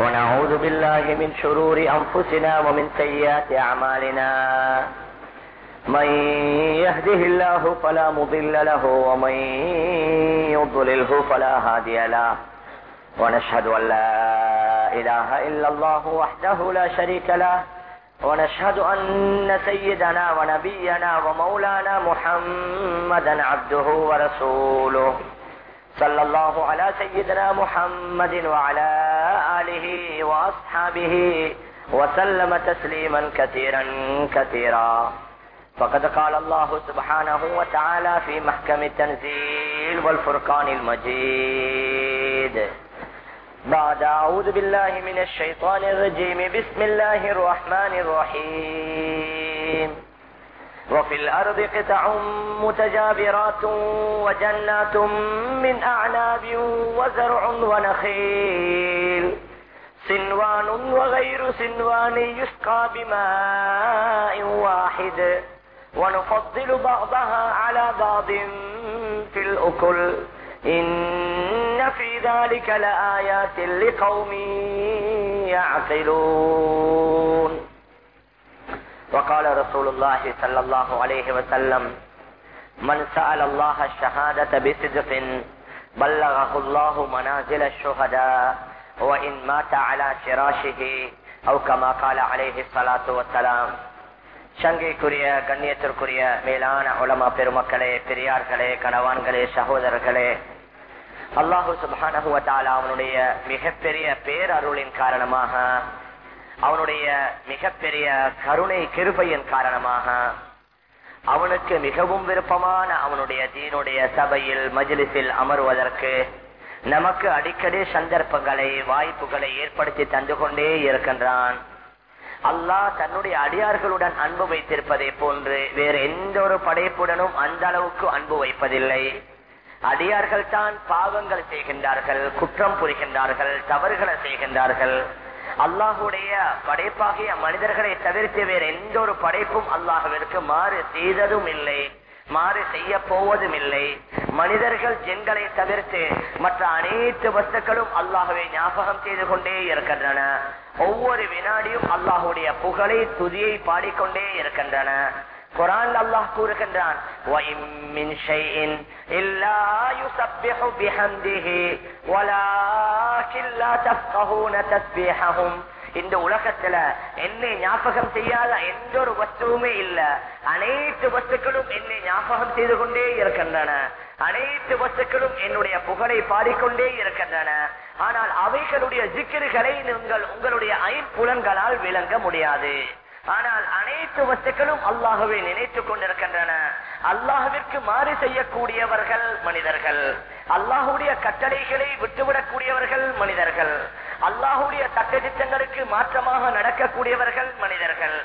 ونعوذ بالله من شرور أنفسنا ومن سيئات أعمالنا. من يهده الله فلا مضل له ومن يضلله فلا هادي له. ونشهد أن لا إله إلا الله وحده لا شريك له. ونشهد أن سيدنا ونبينا ومولانا محمدا عبده ورسوله. صلى الله على سيدنا محمد وعلى آله وأصحابه وسلم تسليما كثيرا كثيرا. فقد قال الله سبحانه وتعالى في محكم التنزيل والفرقان المجيد. بعد أعوذ بالله من الشيطان الرجيم. بسم الله الرحمن الرحيم. وفي الأرض قطع متجابرات وجنات من أعناب وزرع ونخيل. سنوان وغير سنوان يسقى بماء واحد. ونفضل بعضها على بعض في الأكل. إن في ذلك لآيات لقوم يعقلون. وقال رسول الله صلى الله عليه وسلم من سأل الله الشهادة بصدق بلغه الله منازل الشهداء وإن مات على فراشه أو كما قال عليه الصلاة والسلام சங்கைக்குரிய கண்ணியத்திற்குரிய மேலான உலமா பெருமக்களே பெரியார்களே கணவான்களே சகோதரர்களே அல்லாஹு சுபானகுவத்தால அவனுடைய மிகப்பெரிய பேரருளின் காரணமாக அவனுடைய மிகப்பெரிய கருணை கிருபையின் காரணமாக அவனுக்கு மிகவும் விருப்பமான அவனுடைய தீனுடைய சபையில் மஜிலிசில் அமர்வதற்கு நமக்கு அடிக்கடி சந்தர்ப்பங்களை வாய்ப்புகளை ஏற்படுத்தி தந்து கொண்டே இருக்கின்றான். அல்லாஹ் தன்னுடைய அடியார்களுடன் அன்பு வைத்திருப்பதை போன்று வேறு எந்த ஒரு படைப்புடனும் அந்த அளவுக்கு அன்பு வைப்பதில்லை. அடியார்கள் தான் பாவங்கள் செய்கின்றார்கள் குற்றம் புரிகின்றார்கள் தவறுகளை செய்கின்றார்கள். அல்லாஹுடைய படைப்பாகிய மனிதர்களை தவிர்த்து வேறு எந்த ஒரு படைப்பும் அல்லாஹுவிற்கு மாறு செய்ததும் இல்லை. மாறு செய்ய போவதும் இல்லை மனிதர்கள் ஜென்களை தவிர்த்து மற்ற அனைத்து வஸ்துக்களும் அல்லாஹுவை ஞாபகம் செய்து கொண்டே இருக்கின்றன. ஒவ்வொரு வினாடியும் அல்லாஹுடைய புகழை துதியை பாடிக்கொண்டே இருக்கின்றன. குரான் அல்லாஹ் கூறுகின்றான் இந்த உலகத்துல என்னை ஞாபகம் செய்யாத எந்த ஒரு வஸ்துவுமே இல்ல. அனைத்து வஸ்துக்களும் என்னை ஞாபகம் செய்து கொண்டே இருக்கின்றன. அனைத்து வஸ்துக்களும் என்னுடைய புகழை பாடிக்கொண்டே இருக்கின்றன. ஆனால் அவைகளுடைய ஜிக்கிர்களை நீங்கள் உங்களுடைய ஐம்புலன்களால் விளங்க முடியாது. ஆனால் அனைத்து வஸ்துக்களும் அல்லாஹுவை நினைத்துக் கொண்டிருக்கின்றன. அல்லாஹுவிற்கு மாறு செய்யக்கூடியவர்கள் மனிதர்கள். அல்லாஹுடைய கட்டளைகளை விட்டுவிடக்கூடியவர்கள் மனிதர்கள். அல்லாஹுடைய சட்டத்திட்டங்களுக்கு மாற்றமாக நடக்கக்கூடியவர்கள் மனிதர்கள்.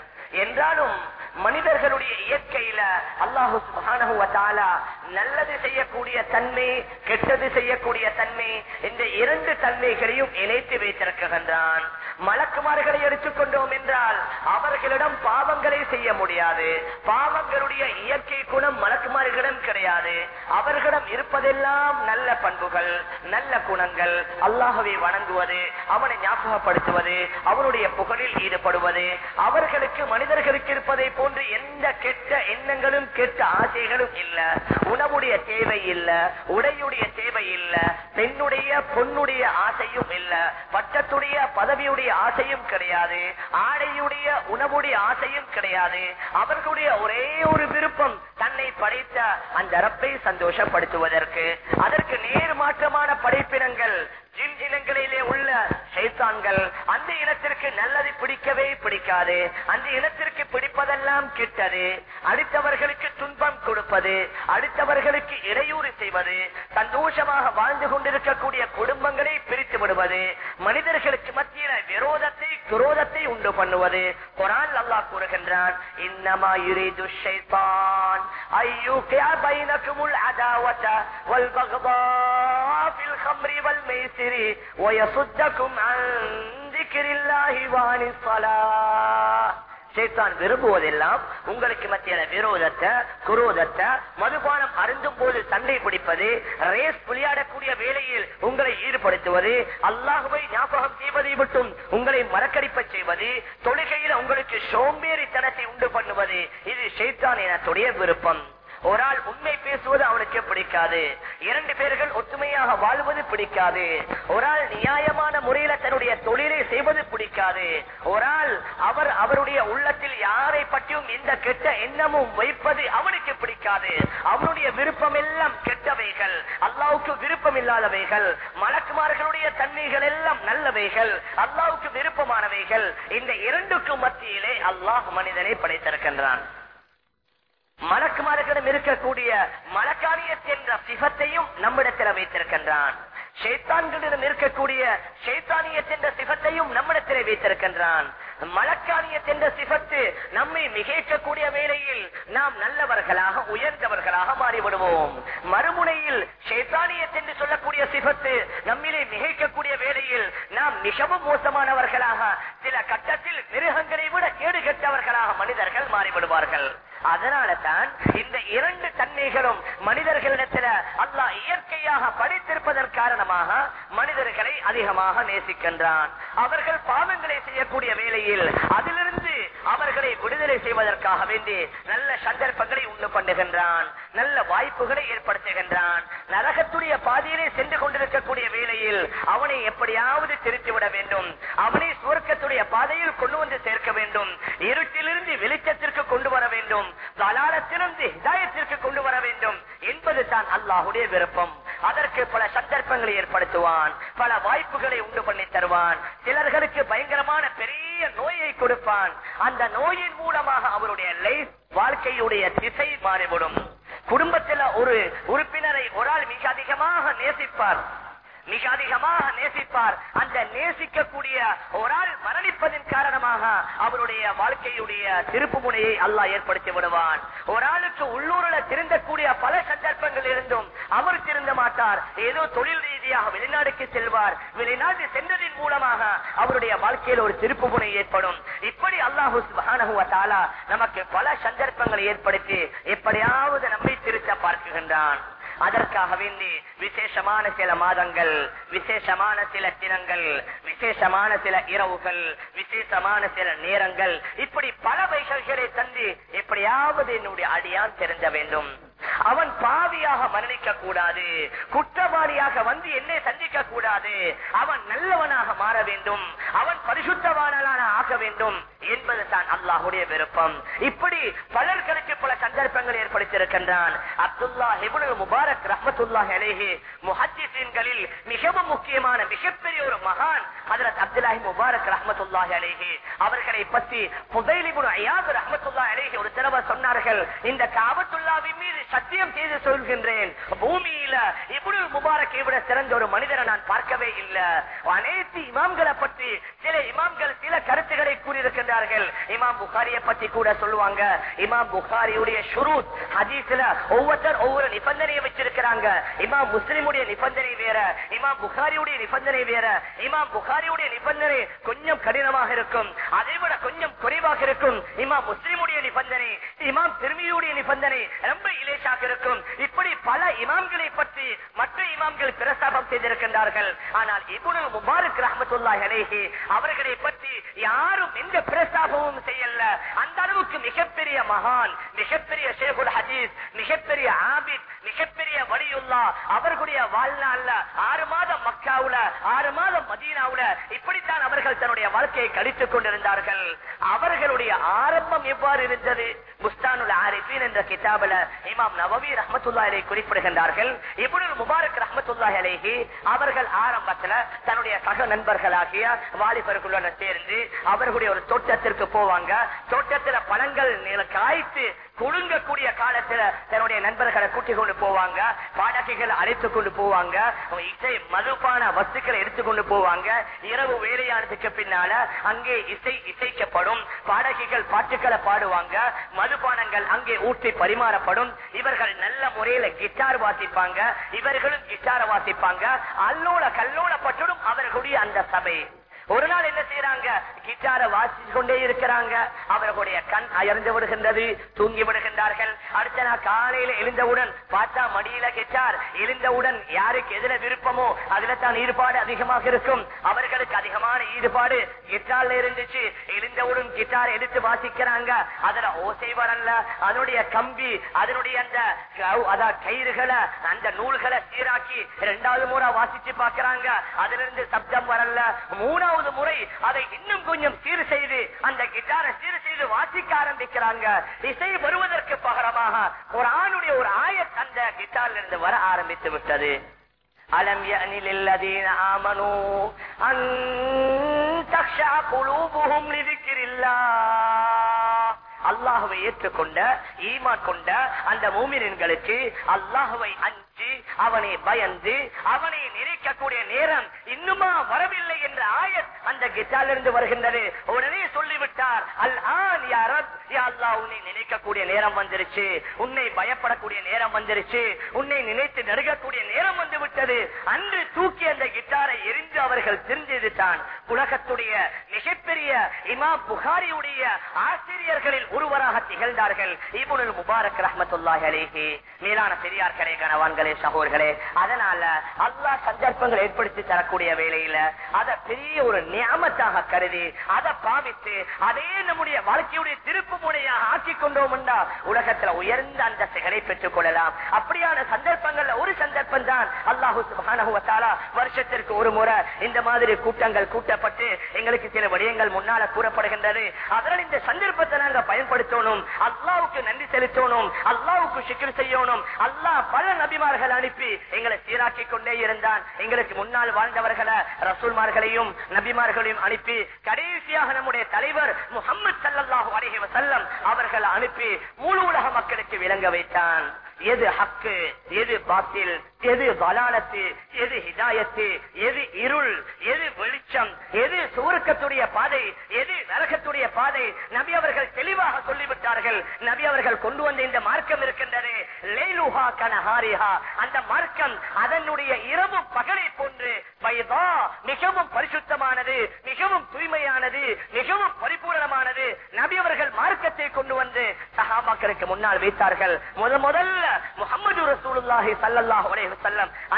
என்றாலும் மனிதர்களுடைய இயற்கையில அல்லாஹு சுபானகுவத்தாலா நல்லது செய்யக்கூடிய தன்மை கெட்டது செய்யக்கூடிய தன்மை இந்த இரண்டு தன்மைகளையும் இணைத்து வைத்திருக்கின்றான். மலக்குமார்களை எடுத்துக்கொண்டோம் என்றால் அவர்களிடம் பாவங்களை செய்ய முடியாது. பாவங்களுடைய இயற்கை குணம் மலக்குமார்களிடம் கிடையாது. அவர்களிடம் இருப்பதெல்லாம் நல்ல பண்புகள் நல்ல குணங்கள். அல்லாஹவை வணங்குவது அவனை ஞாபகப்படுத்துவது அவனுடைய புகழில் ஈடுபடுவது அவர்களுக்கு மனிதர்களுக்கு இருப்பதை போன்று எந்த கெட்ட எண்ணங்களும் கெட்ட ஆசைகளும் இல்ல. உணவுடைய தேவை இல்ல உடையுடைய தேவை இல்ல பெண்ணுடைய பொண்ணுடைய ஆசையும் இல்ல பட்டத்துடைய பதவியுடைய ஆசையும் கிடையாது ஆடையுடைய உணவுடைய ஆசையும் கிடையாது. அவர்களுடைய ஒரே ஒரு விருப்பம் தன்னை படைத்த அந்த ரப்பை சந்தோஷப்படுத்துவதற்கு. அதற்கு நேர் மாற்றமான படைப்பினங்கள் ஜின் இனங்களிலே உள்ள சைத்தான்கள் அந்த இனத்திற்கு நல்லது பிடிக்கவே பிடிக்காது. அந்த இனத்திற்கு பிடிப்பதெல்லாம் கிட்டது. அடுத்தவர்களுக்கு துன்பம் கொடுப்பது. அடுத்தவர்களுக்கு இடையூறு செய்வது. சந்தோஷமாக வாழ்ந்து கொண்டிருக்கக்கூடிய குடும்பங்களை பிரித்து விடுவது. மனிதர்களுக்கு மத்தியில விரோதத்தை குரோதத்தை உண்டு பண்ணுவது. குரான் அல்லாஹ் கூறுகின்றான் இன்னமா யுரீது ஷைத்தான். ஐயூகியா பைனகுமுல் அதாவத வல் பக்தா ஃபில் வல் மைசிரி ويصدكم عن ذكر الله وعن الصلاة சேத்தான் விரும்புவதெல்லாம் உங்களுக்கு மத்தியில விரோதத்தை குரோதத்தை மதுபானம் அருந்தும் போது சண்டை பிடிப்பது ரேஸ் விளையாடக்கூடிய வேலையில் உங்களை ஈடுபடுத்துவது அல்லாஹுவை ஞாபகம் செய்வதை விட்டும் உங்களை மறக்கடிப்ப செய்வது தொழுகையில உங்களுக்கு சோம்பேறித்தனத்தை உண்டு பண்ணுவது இது ஷைத்தான் எனத்துடைய விருப்பம் ஒரு ஆள் உண்மை பேசுவது அவனுக்கு பிடிக்காது. இரண்டு பேர்கள் ஒற்றுமையாக வாழ்வது பிடிக்காது. ஒரு ஆள் நியாயமான முறையில தன்னுடைய தொழிலை செய்வது பிடிக்காது. ஒரு ஆள் அவர் அவருடைய உள்ளத்தில் யாரை பற்றியும் எந்த கெட்ட எண்ணமும் வைப்பது அவனுக்கு பிடிக்காது. அவனுடைய விருப்பம் எல்லாம் கெட்டவைகள் அல்லாவுக்கு விருப்பம் இல்லாதவைகள் மலக்குமார்களுடைய தன்மைகள் எல்லாம் நல்லவைகள் அல்லாவுக்கு விருப்பமானவைகள் இந்த இரண்டுக்கும் மத்தியிலே அல்லாஹ் மனிதனை படைத்திருக்கின்றான். மலக்குமாரர்களிடம் இருக்கக்கூடிய மலக்கானியத் என்ற சிவத்தையும் நம்மிடத்தில் வைத்திருக்கின்றான். ஷேத்தான்களிடம் இருக்கக்கூடிய ஷைத்தானியத் என்ற சிவத்தையும் நம்மிடத்தில் வைத்திருக்கின்றான். மலக்கானியத் என்ற சிவத்து நம்மை மிகைக்கக்கூடிய வேளையில் நாம் நல்லவர்களாக உயர்ந்தவர்களாக மாறிவிடுவோம். மறுமுனையில் ஷைத்தானியத் என்று சொல்லக்கூடிய சிபத்து நம்மிலே மிகைக்கக்கூடிய வேளையில் நாம் மிகவும் மோசமானவர்களாக சில கட்டத்தில் மிருகங்களை விட கேடு கெட்டவர்களாக மனிதர்கள் மாறிவிடுவார்கள். அதனால தான் இந்த இரண்டு தன்மைகளும் மனிதர்களிடத்தில் அல்லாஹ் இயற்கையாக படித்திருப்பதன் காரணமாக மனிதர்களை அதிகமாக நேசிக்கின்றான். அவர்கள் பாவங்களை செய்யக்கூடிய வேளையில் அதிலிருந்து அவர்களை விடுதலை செய்வதற்காக வேண்டி நல்ல சந்தர்ப்பங்களை உண்டு பண்ணுகின்றான் நல்ல வாய்ப்புகளை ஏற்படுத்துகின்றான். நரகத்துடைய பாதையிலே சென்று கொண்டிருக்கக்கூடிய வேளையில் அவனை எப்படியாவது திருத்திவிட வேண்டும். அவனை சுவர்க்கத்துடைய பாதையில் கொண்டு வந்து சேர்க்க வேண்டும். இருட்டிலிருந்து வெளிச்சத்திற்கு கொண்டு வர வேண்டும். தலாலத்திலிருந்து ஹிதாயத்திற்கு கொண்டு வர வேண்டும். என்பது தான் அல்லாஹுடைய விருப்பம். அதற்கு பல சந்தர்ப்பங்களை ஏற்படுத்துவான் பல வாய்ப்புகளை உண்டு பண்ணி தருவான். சிலர்களுக்கு பயங்கரமான பெரிய நோயை கொடுப்பான். அந்த நோயின் மூலமாக அவருடைய லைஃப் வாழ்க்கையுடைய திசை மாறிவிடும். குடும்பத்தில் ஒரு உறுப்பினரை ஒரு ஆள் மிக அதிகமாக நேசிப்பார். மிக அதிகமாக நேசிப்பார். அந்த நேசிக்கக்கூடிய ஒரு ஆள் மரணிப்பதன் காரணமாக அவருடைய வாழ்க்கையுடைய திருப்பு முனையை அல்லாஹ் ஏற்படுத்தி விடுவான். ஒரு ஆளுக்கு உள்ளூரில் திருந்தக்கூடிய பல சந்தர்ப்பங்கள் இருந்தும் அவர் திருந்த மாட்டார். ஏதோ தொழில் ரீதியாக வெளிநாடுக்கு செல்வார். வெளிநாடு சென்றதின் மூலமாக அவருடைய வாழ்க்கையில் ஒரு திருப்பு முனை ஏற்படும். இப்படி அல்லாஹு நமக்கு பல சந்தர்ப்பங்களை ஏற்படுத்தி எப்படியாவது நம்மை திருத்த பார்க்குகின்றான். அதற்காக வேண்டி விசேஷமான சில மாதங்கள் விசேஷமான சில தினங்கள் விசேஷமான சில இரவுகள் விசேஷமான சில நேரங்கள் இப்படி பல வைகல்களை தந்து எப்படியாவது என்னுடைய அடியான் தெரிஞ்ச வேண்டும். அவன் பாவியாக மரணிக்க கூடாது குற்றவாளியாக வந்து என்னை சந்திக்க கூடாது. அவன் நல்லவனாக மாற வேண்டும் அவன் பரிசுத்தவானான ஆக வேண்டும் என்பது தான் அல்லாஹுடைய விருப்பம். இப்படி பலர்களுக்கு பல சந்தர்ப்பங்கள் ஏற்படுத்தியிருக்கின்றான். அப்துல்லா ஹிபுல் முபாரக் ரஹமத்துல்லாஹி அலேஹி முஹத்திசீன்களில் மிகவும் முக்கியமான மிகப்பெரிய ஒரு மகான் ஹஜரத் அப்துல்லாஹி முபாரக் ரஹமத்துல்லாஹி அலேஹி. அவர்களை பற்றி புதைலிபுன் இப்னு ரஹமத்துல்லா அலேஹி ஒரு தடவை சொன்னார்கள் இந்த காபத்துல்லாவின் மீது சத்தியம் செய்து சொல்கின்றேன். பூமியில இப்னு முபாரக்கை விட சிறந்த ஒரு மனிதரை நான் பார்க்கவே இல்லை. அனைத்து இமாம்களை பற்றி சில இமாம்கள் சில கருத்துக்களை கூறியிருக்கின்றார்கள். இமாம் புகாரியை பற்றி கூட சொல்லுவாங்க. இமாம் புகாரியுடைய ஷுரூத் ஹதீஸ்ல ஒவ்வொருத்தர் ஒவ்வொரு நிபந்தனையை வச்சிருக்கிறாங்க. இமாம் முஸ்லிமுடைய நிபந்தனை வேற இமாம் புகாரியுடைய நிபந்தனை வேற. இமாம் புகாரியுடைய நிபந்தனை கொஞ்சம் கடினமாக இருக்கும். அதை விட கொஞ்சம் குறைவாக இருக்கும். இமாம் முஸ்லிமுடைய நிபந்தனை இமாம் திருமியுடைய நிபந்தனை ரொம்ப இளைய இலேசாக இருக்கும். இப்படி பல இமாம்களை பற்றி மற்ற இமாம்கள் பிரஸ்தாபம் செய்திருக்கின்றார்கள். ஆனால் இபுனு முபாரக் ரஹமத்துல்லாஹி அலைஹி அவர்களை பற்றி யாரும் எந்த பிரஸ்தாபமும் செய்யல. அந்த அளவுக்கு மிகப்பெரிய மகான் மிகப்பெரிய ஷேகுல் ஹதீஸ் மிகப்பெரிய ஆபித் மிகப்பெரிய வலியுல்லா அவர்களுடைய வாழ்நாள்ல ஆறு மாதம் மக்காவுல ஆறு மாதம் மதீனாவுல இப்படித்தான் அவர்கள் தன்னுடைய வாழ்க்கையை கழித்துக் கொண்டிருந்தார்கள். அவர்களுடைய ஆரம்பம் எவ்வாறு இருந்தது? முஸ்தானுல் ஆரிஃபின் என்ற கிதாபுல இமாம் நவவி ரஹமத்துல்லாஹி குறிப்பிடுகின்றார்கள் இப்படி முபாரக் ரஹமத்துல்லாஹி அலைஹி அவர்கள் ஆரம்பத்துல தன்னுடைய சக நண்பர்களாகிய வாலிபர்களுடன் சேர்ந்து அவர்களுடைய ஒரு தோட்டத்திற்கு போவாங்க. தோட்டத்தில் பழங்கள் காய்த்து குலுங்கக்கூடிய காலத்துல தன்னுடைய நண்பர்களை கூட்டிக் கொண்டு போவாங்க. பாடகைகள் அழைத்துக் கொண்டு போவாங்க. இசை மதுபான வஸ்துக்களை எடுத்துக்கொண்டு போவாங்க. இரவு வேலையானதுக்கு பின்னால அங்கே இசை இசைக்கப்படும். பாடகிகள் பாட்டுக்களை பாடுவாங்க. மதுபானங்கள் அங்கே ஊற்றி பரிமாறப்படும். இவர்கள் நல்ல முறையில கிட்டார் வாசிப்பாங்க. இவர்களும் கிட்டார வாசிப்பாங்க. அல்லோல கல்லோல அவர்களுடைய அந்த சபை. ஒரு நாள் என்ன செய்யறாங்க கிட்டார வாசிச்சு கொண்டே இருக்கிறாங்க. அவர்களுடைய கண் அயர்ந்து விடுகின்றது தூங்கி விடுகின்றார்கள். அடுத்த நாள் காலையில எழுந்தவுடன் பார்த்தா மடியில கிட்டார். எழுந்தவுடன் யாருக்கு எதுல விருப்பமோ அதுல தான் ஈடுபாடு அதிகமாக இருக்கும். அவர்களுக்கு அதிகமான ஈடுபாடு கிட்டார்ல இருந்துச்சு. எழுந்தவுடன் கிட்டார் எடுத்து வாசிக்கிறாங்க. அதுல ஓசை வரல. அதனுடைய கம்பி அதனுடைய அந்த கவு- அதான் கயிறுகளை அந்த நூல்களை சீராக்கி இரண்டாவது முறை வாசிச்சு பாக்குறாங்க அதுல இருந்து சப்தம் வரல. மூணாவது இரண்டாவது முறை அதை இன்னும் கொஞ்சம் சீர் செய்து அந்த கிட்டாரை சீர் செய்து வாசிக்க ஆரம்பிக்கிறாங்க. இசை வருவதற்கு பகரமாக ஒரு ஆணுடைய ஒரு ஆய அந்த கிட்டார்ல இருந்து வர ஆரம்பித்து விட்டது. அலம் யனிலில்லதீன ஆமனு அன் தக்ஷா அல்லாஹுவை ஏற்றுக்கொண்ட ஈமா கொண்ட அந்த மூமினன்களுக்கு அல்லாஹுவை அஞ்சி அவனை பயந்து அவனை நினைக்கக்கூடிய நேரம் இன்னுமா வரவில்லை என்ற ஆயத் அந்த கிட்டாலிருந்து வருகின்றது. உடனே சொல்லிவிட்டார் அல் ஆன் யாரத் அல்லாஹ் உன்னை நினைக்கக்கூடிய நேரம் வந்துருச்சு. உன்னை பயப்படக்கூடிய நேரம் வந்துருச்சு. உன்னை நினைத்து நெருங்கக்கூடிய நேரம் வந்து விட்டது அன்று தூக்கி அந்த கிட்டாரை எரிந்து அவர்கள் தெரிஞ்சுதான் உலகத்துடைய மிகப்பெரிய இமா புகாரியுடைய ஆசிரியர்களில் ஒருவராக திகழ்ந்தார்கள். இபுனுல் முபாரக் ரஹ்மத்துல்லாஹி அலைஹி. மேலான பெரியார்களே கணவான்களே சகோதரர்களே சகோதரர்களே அதனால அல்லா சந்தர்ப்பங்கள் ஏற்படுத்தி தரக்கூடிய வேலையில அத பெரிய ஒரு நியமத்தாக கருதி அதை பாவித்து அதே நம்முடைய வாழ்க்கையுடைய திருப்பு முனையாக ஆக்கி கொண்டோம் உலகத்துல உயர்ந்த அந்தஸ்துகளை பெற்றுக் கொள்ளலாம். அப்படியான சந்தர்ப்பங்கள்ல ஒரு சந்தர்ப்பம் தான் அல்லாஹு சுப்ஹானஹு வருஷத்திற்கு ஒரு முறை இந்த மாதிரி கூட்டங்கள் கூட்டப்பட்டு எங்களுக்கு சில விடயங்கள் முன்னால கூறப்படுகின்றது. அதனால் இந்த சந்தர்ப்பத்தை நாங்க பயன்படுத்தணும். அல்லாவுக்கு நன்றி செலுத்தணும். அல்லாவுக்கு சிக்கல் செய்யணும். அல்லாஹ் பல நபிமார நபிமார்கள் அனுப்பி எங்களை சீராக்கி கொண்டே இருந்தான். எங்களுக்கு முன்னால் வாழ்ந்தவர்களை ரசூல்மார்களையும் நபிமார்களையும் அனுப்பி கடைசியாக நம்முடைய தலைவர் முகமது சல்லல்லாஹு அலிஹி வசல்லம் அவர்கள் அனுப்பி முழு உலக மக்களுக்கு விளங்க வைத்தான். எது ஹக்கு எது பாத்தில் எது பலாலத்து எது ஹிதாயத்து எது இருள் எது வெளிச்சம் எது சுருக்கத்துடைய பாதை எது நரகத்துடைய பாதை? நபி அவர்கள் தெளிவாக சொல்லிவிட்டார்கள். நபி அவர்கள் கொண்டு வந்த இந்த மார்க்கம் இருக்கின்றது. லைலுஹா கனஹாரிஹா. அந்த மார்க்கம் அதனுடைய இரவு பகலை போன்று வயதா மிகவும் பரிசுத்தமானது மிகவும் தூய்மையானது மிகவும் பரிபூரணமானது. நபி அவர்கள் மார்க்கத்தை கொண்டு வந்து சகாபாக்களுக்கு முன்னால் வைத்தார்கள். முத முதல்ல முகமது ரசூலுல்லாஹி ஸல்லல்லாஹு அலைஹி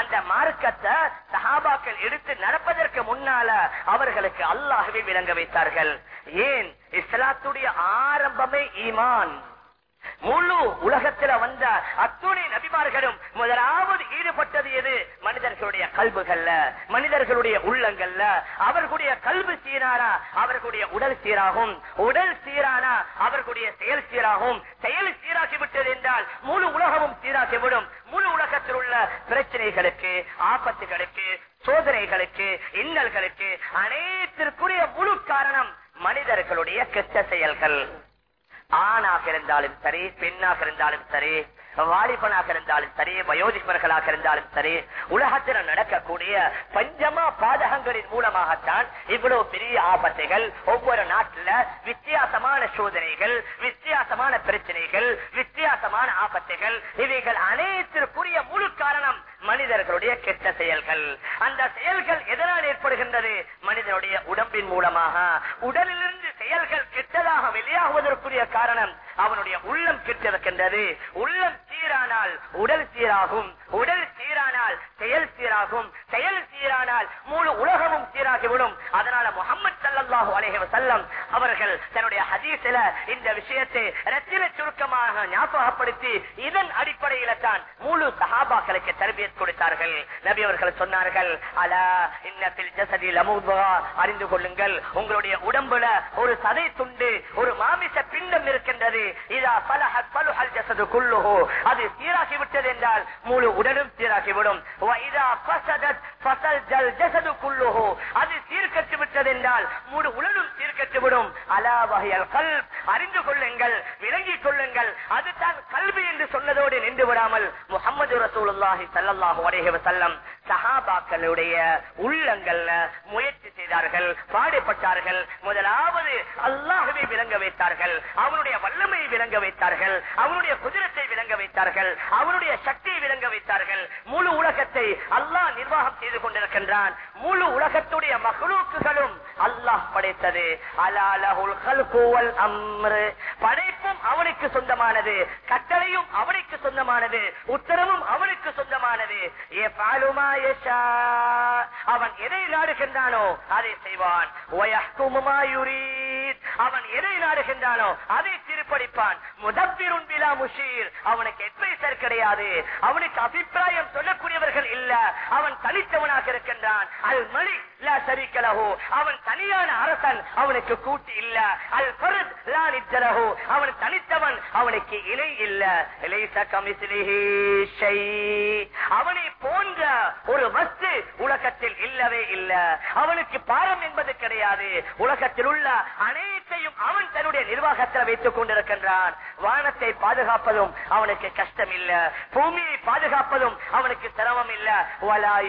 அந்த மார்க்கத்தை சஹாபாக்கள் எடுத்து நடப்பதற்கு முன்னால அவர்களுக்கு அல்லாஹவே விளங்க வைத்தார்கள். ஏன்? இஸ்லாத்துடைய ஆரம்பமே ஈமான். முழு உலகத்துல வந்த அத்துணை நபிமார்களும் முதலாவது ஈடுபட்டது எது? மனிதர்களுடைய கல்புகள்ல மனிதர்களுடைய உள்ளங்கள்ல. அவர்களுடைய கல்வி சீரானா அவர்களுடைய உடல் சீராகும். உடல் சீரானா அவர்களுடைய செயல் சீராகும். செயல் சீராகி விட்டது என்றால் முழு உலகமும் சீராகிவிடும். முழு உலகத்தில் உள்ள பிரச்சனைகளுக்கு ஆபத்துகளுக்கு சோதனைகளுக்கு இன்னல்களுக்கு அனைத்திற்குரிய முழு காரணம் மனிதர்களுடைய கெட்ட செயல்கள். ஆணாக இருந்தாலும் சரி பெண்ணாக இருந்தாலும் சரி வாலிபனாக இருந்தாலும் சரி வயோதிபர்களாக இருந்தாலும் சரி உலகத்தில் நடக்கக்கூடிய பஞ்சமா பாதகங்களின் மூலமாகத்தான் இவ்வளவு பெரிய ஆபத்துகள் ஒவ்வொரு நாட்டுல வித்தியாசமான சோதனைகள் வித்தியாசமான பிரச்சனைகள் வித்தியாசமான ஆபத்துகள் இவைகள் அனைத்திற்குரிய முழு காரணம் மனிதர்களுடைய கெட்ட செயல்கள். அந்த செயல்கள் எதனால் ஏற்படுகின்றது? மனிதனுடைய உடம்பின் மூலமாக. உடலிலிருந்து செயல்கள் கெட்டதாக வெளியாகுவதற்குரிய காரணம் அவனுடைய உள்ளம் கெட்டிருக்கின்றது. உள்ளம் சீரானால் உடல் சீராகும். உடல் சீரானால் செயல் சீராகும். செயல் சீரானால் முழு உலகமும் சீராகிவிடும். அதனால முகமது சல்லல்லாஹு அலேஹி வசல்லம் அவர்கள் தன்னுடைய ஹதீசில இந்த விஷயத்தை ரத்தின சுருக்கமாக ஞாபகப்படுத்தி இதன் அடிப்படையில தான் முழு சஹாபாக்களுக்கு தரபியத் கொடுத்தார்கள். நபி அவர்கள் சொன்னார்கள் அலா இன்னத்தில் ஜசதி லமுதுவா அறிந்து கொள்ளுங்கள் உங்களுடைய உடம்புல ஒரு சதை துண்டு ஒரு மாமிச பிண்டம் இருக்கின்றது. இதா பலஹத் பலுஹல் ஜசது குல்லுஹு. அது சீராகி விட்டது என்றால் முழு உடலும் சீராகிவிடும். ஜல் குல்லுஹு. அது சீர்கட்டு விட்டது என்றால் முழு உடலும் சீர்கட்டு விடும் அலா அறிந்து கொள்ளுங்கள் விளங்கிக் கொள்ளுங்கள். அதுதான் கல்வி என்று சொன்னதோடு நின்று விடாமல் முகமது ரசூலுல்லாஹி சஹாபாக்களுடைய உள்ளங்கள்ல முயற்சி செய்தார்கள் பாடுபட்டார்கள். முதலாவது அல்லாஹ்வை விளங்க வைத்தார்கள் அவனுடைய வல்லமையை விளங்க வைத்தார்கள் அவனுடைய குதிரத்தை விளங்க வைத்தார்கள் அவனுடைய சக்தியை விளங்க வைத்தார்கள். முழு உலகத்தை அல்லாஹ் நிர்வாகம் செய்து கொண்டிருக்கின்றான். முழு உலகத்துடைய மகளூக்குகளும் அல்லாஹ் படைத்தது. அலாலகுல் அம்ரு. படைப்பும் அவனுக்கு சொந்தமானது. கட்டளையும் அவனுக்கு சொந்தமானது. உத்தரவும் அவனுக்கு சொந்தமானது. அவன் எதை நாடுகின்றானோ அதை செய்வான். அவன் எதை நாடுகின்றானோ அதை திருப்படிப்பான். முதப்பிரும் பிலா முஷீர். அவனுக்கு அட்வைசர் கிடையாது. அவனுக்கு அபிப்பிராயம் சொல்லக்கூடியவர்கள் இல்ல. அவன் தனித்தவனாக இருக்கின்றான். அல் மலி சரிக்கலகோ அவன் தனியான அரசன் அவனுக்கு கூட்டு இல்ல. அல் ஃபர்த் அவன் தனித்தவன் அவனுக்கு இணை இல்ல. லைஸ கமிஸ்லிஹி அவனை போன்ற ஒரு வஸ்து உலகத்தில் இல்லவே இல்ல. அவனுக்கு பாரம் என்பது கிடையாது. உலகத்தில் உள்ள அனைத்தையும் அவன் தன்னுடைய நிர்வாகத்தில் வைத்துக் கொண்டிருக்கின்றான். வானத்தை பாதுகாப்பதும் அவனுக்கு கஷ்டம் இல்ல. பூமியை பாதுகாப்பதும் அவனுக்கு சிரமம் இல்ல. வலா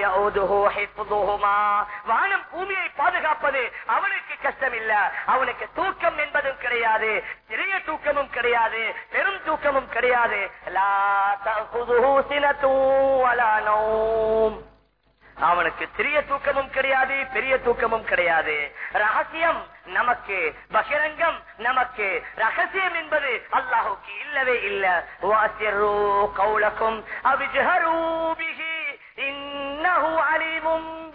வானம் பூமியை பாதுகாப்பது அவனுக்கு கஷ்டம் இல்ல அவனுக்கு தூக்கம் என்பதும் கிடையாது. சிறிய தூக்கமும் கிடையாது. பெரும் தூக்கமும் கிடையாது. அவனுக்கு சிறிய தூக்கமும் கிடையாது பெரிய தூக்கமும் கிடையாது. ரகசியம் நமக்கு பகிரங்கம் நமக்கு ரகசியம் என்பது அல்லாஹுக்கு இல்லவே இல்ல. வாசிரு கௌலக்கும் அவிஜஹரு பிஹி இன்னஹு அலீமும்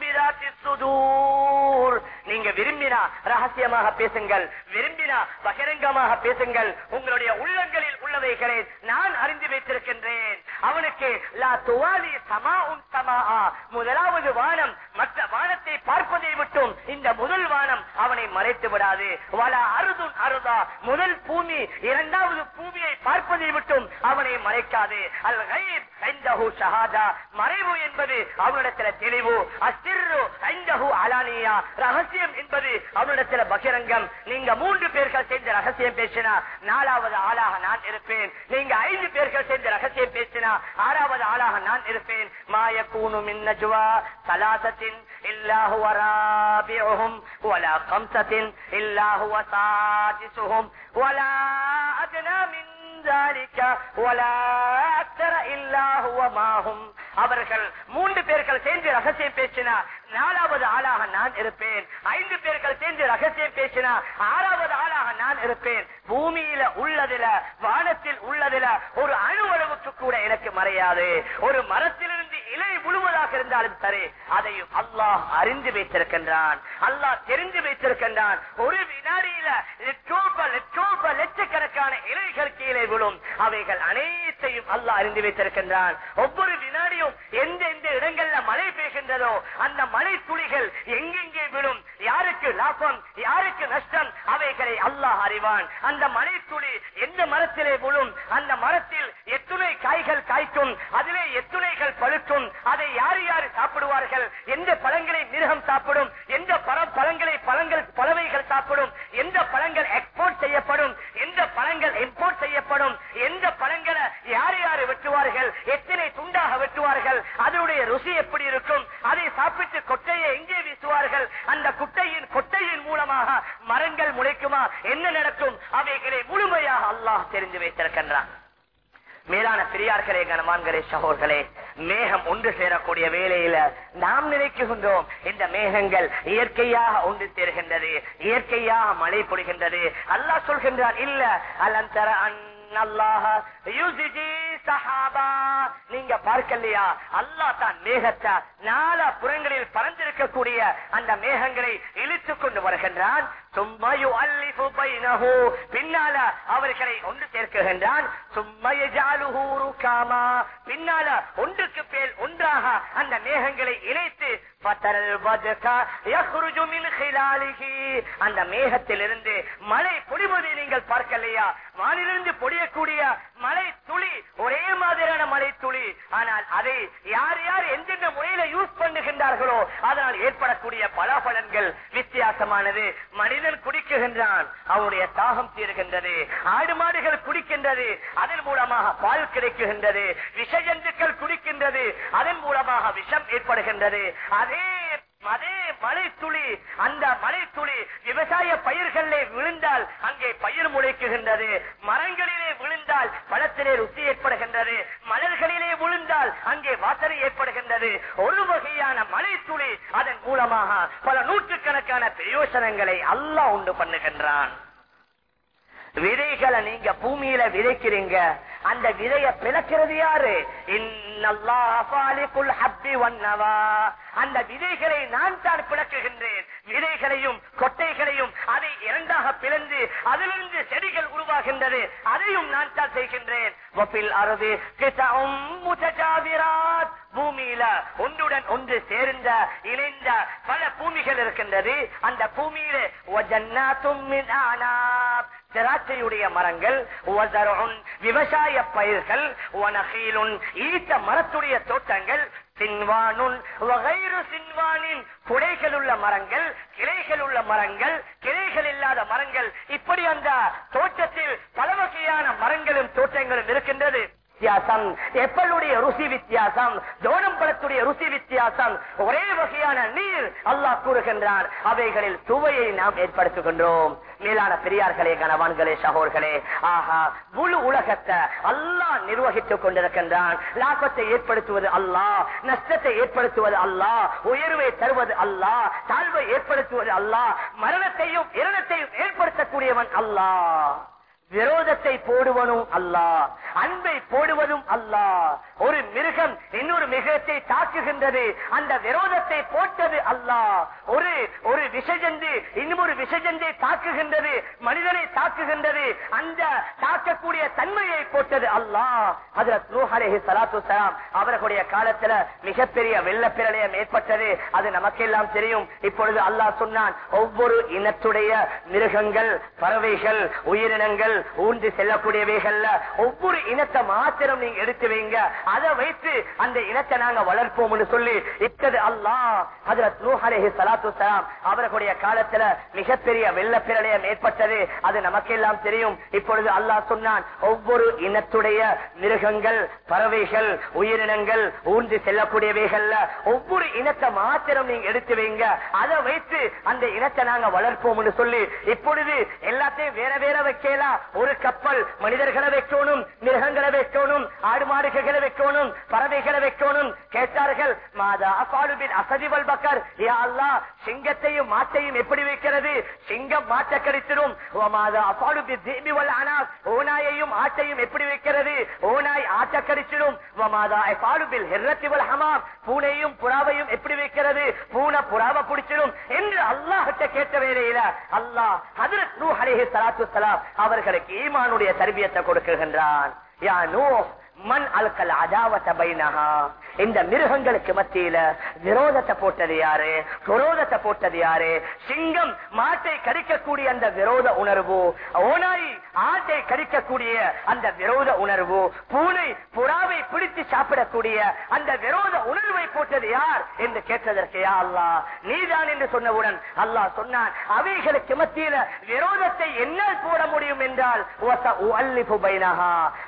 நீங்க விரும்பினா ரகசியமாக பேசுங்கள். விரும்பினா பகிரங்கமாக பேசுங்கள். உங்களுடைய உள்ளங்களில் உள்ளவைகளை நான் அறிந்து வைத்திருக்கின்றேன். அவனுக்கு லா துவாலி சமா உன் சமா முதலாவது வானம் மற்ற வானத்தை பார்ப்பதை விட்டும் இந்த முதல் வானம் அவனை மறைத்து விடாது. வல அருதுன் அருதா. முதல் பூமி இரண்டாவது பூமியை பார்ப்பதை விட்டும் அவனை மறைக்காது. அல் கைப் ஐந்தஹு ஷஹாதா. மறைவு என்பது அவனிடத்தில் தெளிவு. அசிர்ரு ஐந்தஹு அலானியா. ரகசியம் என்பது அவனிடத்தில் பகிரங்கம். நீங்க மூன்று பேர்கள் சேர்ந்து ரகசியம் பேசினா நாலாவது ஆளாக நான் இருப்பேன். நீங்க ஐந்து பேர்கள் சேர்ந்து ரகசியம் பேசினா ஆறாவது ஆளாக நான் இருப்பேன் மாயக்கூனு மின் நஜ்வா சலாசத்தின் இல்லாஹு வராபியுஹும் வலா கம்சத்தின் இல்லாஹு வசாதிசுஹும் வலா அத்னா மின் ذلك ولا أكثر إلا هو معهم அவர்கள் மூன்று பேர்கள் சேர்ந்து ரகசியம் பேசினா நாலாவது ஆளாக நான் இருப்பேன். ஐந்து பேர்கள் சேர்ந்து ரகசியம் பேசினா ஆறாவது ஆளாக நான் இருப்பேன். பூமியில உள்ளதுல வானத்தில் உள்ளதுல ஒரு அணுவளவுக்கு கூட எனக்கு மறையாது. ஒரு மரத்திலிருந்து இலை முழுவதாக இருந்தாலும் சரி அதையும் அல்லாஹ் அறிந்து வைத்திருக்கின்றான். அல்லாஹ் தெரிந்து வைத்திருக்கின்றான். ஒரு வினாடியில லட்சக்கணக்கான இலைகள் கீழே விழும். அவைகள் அனைத்தையும் அல்லாஹ் அறிந்து வைத்திருக்கின்றான். ஒவ்வொரு வினாடியும் எந்த எந்த இடங்கள்ல மழை பெய்கின்றதோ அந்த மழை மழை துளிகள் எங்கெங்கே விழும்? யாருக்கு லாபம்? யாருக்கு நஷ்டம்? அவைகளை அல்லாஹ் அறிவான். அந்த மழை துளி எந்த மரத்திலே விழும்? அந்த மரத்தில் எத்துணை காய்கள் காய்க்கும். அதிலே எத்துணைகள் பழுக்கும். அதை யார் யார் சாப்பிடுவார்கள்? எந்த பழங்களை மிருகம் சாப்பிடும்? எந்த பழ- பழங்களை பழங்கள் பறவைகள் சாப்பிடும்? எந்த பழங்கள் எக்ஸ்போர்ட் செய்யப்படும்? எந்த பழங்கள் இம்போர்ட் செய்யப்படும்? எந்த பழங்களை யார் யார் வெட்டுவார்கள்? எத்தனை துண்டாக வெட்டுவார்கள்? அதனுடைய ருசி எப்படி இருக்கும்? அதை சாப்பிட்டு கொட்டையை எங்கே வீசுவார்கள்? அந்த குட்டையின் கொட்டையின் மூலமாக மரங்கள் முளைக்குமா? என்ன நடக்கும்? அவைகளை முழுமையாக அல்லாஹ் தெரிந்து வைத்திருக்கின்றான். மேலான பெரியார்களே கனமான்களே சகோர்களே மேகம் ஒன்று சேரக்கூடிய வேலையில நாம் நினைக்குகின்றோம் இந்த மேகங்கள் இயற்கையாக ஒன்று சேர்கின்றது இயற்கையாக மழை பொழிகின்றது. அல்லாஹ் சொல்கின்றார் இல்ல அலந்தர அல்லாஹ யுசிஜி சஹாபா நீங்க பார்க்கலையா? அல்லாஹ் தான் மேகத்தை நாலா புறங்களில் பறந்திருக்கக்கூடிய அந்த மேகங்களை இழுத்துக் கொண்டு வருகின்றான். பின்னால அவர்களை ஒன்று சேர்க்குகின்றான். சும்மா பின்னால ஒன்றுக்கு பேர் ஒன்றாக அந்த மேகங்களை இணைத்து அந்த மேகத்திலிருந்து மழை பொழிவதை நீங்கள் பார்க்கலையா? வானிலிருந்து பொடியக்கூடிய மழை துளி ஒரே மாதிரியான மழை துளி. ஆனால் அதை யார் யார் எந்தெந்த முறையில யூஸ் பண்ணுகின்றார்களோ அதனால் ஏற்படக்கூடிய பல பலன்கள் வித்தியாசமானது மனிதன் குடிக்குகின்றான். அவனுடைய தாகம் தீருகின்றது. ஆடு மாடுகள் குடிக்கின்றது. அதன் மூலமாக பால் கிடைக்குகின்றது. விஷ ஜந்துக்கள் குடிக்கின்றது. அதன் மூலமாக விஷம் ஏற்படுகின்றது. அதே அதே மழை துளி அந்த மழை துளி விவசாய பயிர்களிலே விழுந்தால் அங்கே பயிர் முளைக்குகின்றது மரங்களிலே விழுந்தால் பழத்திலே ருசி ஏற்படுகின்றது மலர்களிலே விழுந்தால் அங்கே வாசனை ஏற்படுகின்றது. ஒரு வகையான மழை துளி அதன் மூலமாக பல நூற்றுக்கணக்கான பிரயோசனங்களை அல்லா உண்டு பண்ணுகின்றான். விதைகளை நீங்க பூமியில விதைக்கிறீங்க அந்த விதைய பிளக்கிறது யாரு? அந்த விதைகளை நான் தான் பிளக்குகின்றேன் விதைகளையும் கொட்டைகளையும் அதை இரண்டாக பிளந்து அதிலிருந்து செடிகள் உருவாகின்றது. அதையும் நான் தான் செய்கின்றேன். அறுது அருது பூமியில ஒன்றுடன் ஒன்று சேர்ந்த இணைந்த பல பூமிகள் இருக்கின்றது. அந்த பூமியில திராட்சையுடைய மரங்கள் விவசாய பயிர்கள் வனகீலுன் ஈட்ட மரத்துடைய தோட்டங்கள் சின்வானுன் வகைரு சின்வானின் குடைகள் உள்ள மரங்கள் கிளைகள் உள்ள மரங்கள் கிளைகள் இல்லாத மரங்கள். இப்படி அந்த தோட்டத்தில் பல வகையான மரங்களும் தோட்டங்களும் இருக்கின்றது. வித்தியாசம். எப்பளுடைய ருசி வித்தியாசம் தோனம்பழத்துடைய ருசி வித்தியாசம் ஒரே வகையான நீர் அல்லாஹ் கூறுகின்றார். அவைகளில் சுவையை நாம் ஏற்படுத்துகின்றோம். மேலான பெரியார்களே கணவான்களே சகோர்களே ஆஹா முழு உலகத்தை அல்லாஹ் நிர்வகித்துக் கொண்டிருக்கின்றான். லாபத்தை ஏற்படுத்துவது அல்லாஹ் நஷ்டத்தை ஏற்படுத்துவது அல்லாஹ் உயர்வை தருவது அல்லாஹ் தாழ்வை ஏற்படுத்துவது அல்லாஹ் மரணத்தையும் இரணத்தையும் ஏற்படுத்தக்கூடியவன் அல்லாஹ். விரோதத்தை போடுவனும் அல்லாஹ். அன்பை போடுவதும் அல்லாஹ். ஒரு மிருகம் இன்னொரு மிருகத்தை தாக்குகின்றது. அந்த விரோதத்தை போட்டது அல்லாஹ். ஒரு ஒரு விஷஜந்து இன்னொரு விஷஜந்தை தாக்குகின்றது. மனிதனை தாக்குகின்றது. அந்த தாக்கக்கூடிய தன்மையை போட்டது அல்லாஹ். அதுல நூஹ் சலாத்து சலாம் அவர்களுடைய காலத்துல மிகப்பெரிய வெள்ளப்பிரளயம் ஏற்பட்டது. அது நமக்கெல்லாம் தெரியும். இப்பொழுது அல்லாஹ் சொன்னான் ஒவ்வொரு இனத்துடைய மிருகங்கள் பறவைகள் உயிரினங்கள் ஊன்றி செல்லக்கூடியவைகள்ல ஒவ்வொரு இனத்தை மாத்திரம் நீங்க எடுத்து வைங்க. அதை வைத்து அந்த இனத்தை நாங்க வளர்ப்போம்னு சொல்லி இத்தது அல்லா அதுல நூஹ் சலாத்து சலாம் அவர்களுடைய காலத்துல மிகப்பெரிய வெள்ளப்பிரளயம் ஏற்பட்டது அது நமக்கெல்லாம் தெரியும். இப்பொழுது அல்லாஹ் சொன்னான் ஒவ்வொரு இனத்துடைய மிருகங்கள் பறவைகள் உயிரினங்கள் ஊன்றி செல்லக்கூடியவைகள்ல ஒவ்வொரு இனத்தை மாத்திரம் நீங்க எடுத்து வைங்க. அதை வைத்து அந்த இனத்தை நாங்க வளர்ப்போம்னு சொல்லி இப்பொழுது எல்லாத்தையும் வேற வேற வைக்கலாம் ஒரு கப்பல் மனிதர்களை வைக்கணும் மிருகங்களை வைக்கணும் ஆடு மாடுகளை வைக்கணும் பறவைகளை வைக்கணும். கேட்டார்கள் மாதா அசாலுபின் அசதிவல் பக்கர். யா அல்லாஹ் சிங்கத்தையும் மாட்டையும் எப்படி வைக்கிறது? சிங்கம் மாட்ட கடித்திடும். மாதா அசாலுபி தீபிவல் அனாஸ் ஓநாயையும் ஆட்டையும் எப்படி வைக்கிறது? ஓநாய் ஆட்ட கடிச்சிடும் மாதா அசாலுபில் ஹெர்ரத்திவல் ஹமாம் பூனையும் புறாவையும் எப்படி வைக்கிறது? பூனை புறாவை பிடிச்சிடும் என்று அல்லாஹிட்ட கேட்ட வேலையில அல்லாஹ் ஹதரத் நூஹ் அலைஹி ஸலாத்து வஸலாம் அவர்களுக்கு ஈமானுடைய தர்பியத்தை கொடுக்கின்றான். யா நூ மண் அல்கல் அதாவத பைனஹா. இந்த மிருகங்களுக்கு மத்தியில விரோதத்தை போட்டது யாரு? விரோதத்தை போட்டது யாரு? சிங்கம் மாட்டை கடிக்கக்கூடிய அந்த விரோத உணர்வு ஓனாய் ஆட்டை கடிக்கக்கூடிய அந்த விரோத உணர்வு பூனை புறாவை பிடித்து சாப்பிடக்கூடிய அந்த விரோத உணர்வை போட்டது யார் என்று கேட்டதற்கு யா அல்லாஹ் நீதான் என்று சொன்னவுடன் அல்லாஹ் சொன்னான் அவைகளுக்கு மத்தியில விரோதத்தை என்னால் போட முடியும் என்றால்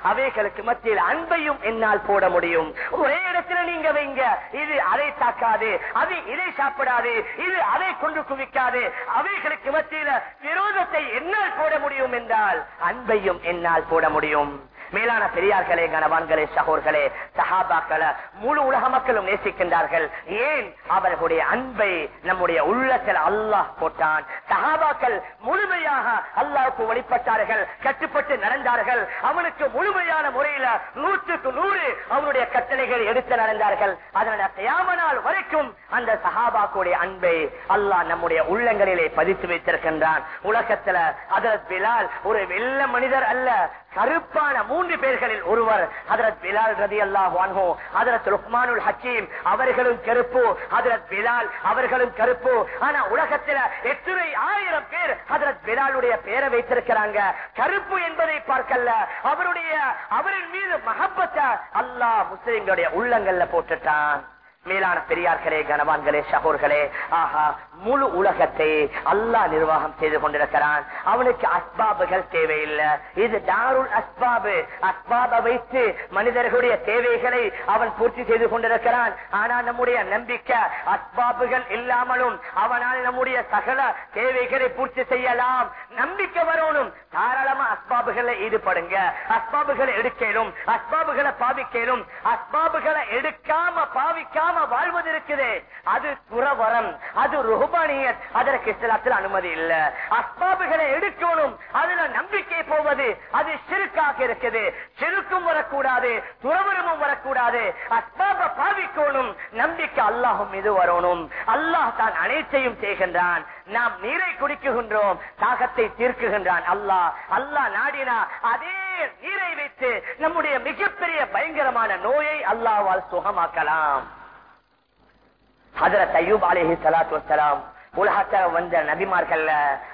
அவைகளுக்கு மத்தியில் அன்பையும் என்னால் போட முடியும். ஒரே இடத்தில் நீங்க வைங்க. இது அதை தாக்காது. அது இதை சாப்பிடாது. இது அதை கொண்டு குவிக்காது. அவைகளுக்கு மத்தியில விரோதத்தை என்னால் போட முடியும் என்றால் அன்பையும் என்னால் போட முடியும். மேலான பெரியார்களே கனவான்களே சகோர்களே சஹாபாக்களை முழு உலக மக்களும் நேசிக்கின்றார்கள். ஏன்? அவர்களுடைய அன்பை நம்முடைய உள்ளத்தில் அல்லாஹ் போட்டான். சஹாபாக்கள் முழுமையாக அல்லாஹ்வுக்கு வழிபட்டார்கள் கட்டுப்பட்டு நடந்தார்கள். அவனுக்கு முழுமையான முறையில நூற்றுக்கு நூறு அவனுடைய கட்டளைகள் எடுத்து நடந்தார்கள். அதனால தியாமனால் வரைக்கும் அந்த சஹாபாக்குடைய அன்பை அல்லாஹ் நம்முடைய உள்ளங்களிலே பதித்து வைத்திருக்கின்றான். உலகத்துல அதற்கு ஒரு வெள்ள மனிதர் அல்ல கருப்பான மூன்று பேர்களில் ஒருவர் ஹதரத் பிலால் ரதி அல்லாஹ் ஹதரத் லுக்மானுல் ஹக்கீம் அவர்களும் கருப்பு. ஹதரத் பிலால் அவர்களும் கருப்பு. ஆனா உலகத்தில் எத்தனை ஆயிரம் பேர் ஹதரத் பிலாலுடைய பேரை வைத்திருக்கிறாங்க? கருப்பு என்பதை பார்க்கல அவருடைய அவரின் மீது மகப்பத்தை அல்லாஹ் முஸ்லிம்களுடைய உள்ளங்கள்ல போட்டுட்டான். மேலான பெரியார்களே கனவான்களே சகோர்களே ஆஹா முழு உலகத்தை அல்லாஹ் நிர்வாகம் செய்து கொண்டிருக்கிறான். அவனுக்கு அஸ்பாபுகள் தேவையில்லை. இது தாருள் அஸ்பாபு. அஸ்பாபை வைத்து மனிதர்களுடைய தேவைகளை அவன் பூர்த்தி செய்து கொண்டிருக்கிறான். ஆனால் நம்முடைய நம்பிக்கை அஸ்பாபுகள் இல்லாமலும் அவனால் நம்முடைய சகல தேவைகளை பூர்த்தி செய்யலாம். நம்பிக்கை வரணும். தாராளமா அஸ்பாபுகளை ஈடுபடுங்க. அஸ்பாபுகளை எடுக்கலும் அஸ்பாபுகளை பாவிக்கலும் அஸ்பாபுகளை எடுக்காம பாவிக்காம வாழ்வது இருக்குது அது துறவரம். அது ருபானியத் அதற்கு இஸ்லாத்தில் அனுமதி இல்ல. அஸ்பாபுகளை எடுக்கணும். அதுல நம்பிக்கை போவது. அது சிறுக்காக இருக்குது. சிறுக்கும் வரக்கூடாது. துறவரமும் வரக்கூடாது. அஸ்பாப பாவிக்கணும். நம்பிக்கை அல்லாஹும் மீது வரணும். அல்லாஹ் தான் அனைத்தையும் செய்கின்றான். நாம் நீரை குடிக்குகின்றோம். தாகத்தை தீர்க்குகின்றான் அல்லாஹ். அல்லாஹ் நாடினா அதே நீரை வைத்து நம்முடைய மிகப்பெரிய பயங்கரமான நோயை அல்லாஹ்வால் சுகமாக்கலாம். ஹதரத் அய்யூப் அலைஹி ஸலாத்து வஸ்ஸலாம் உலகத்தில் வந்த நபிமார்கள்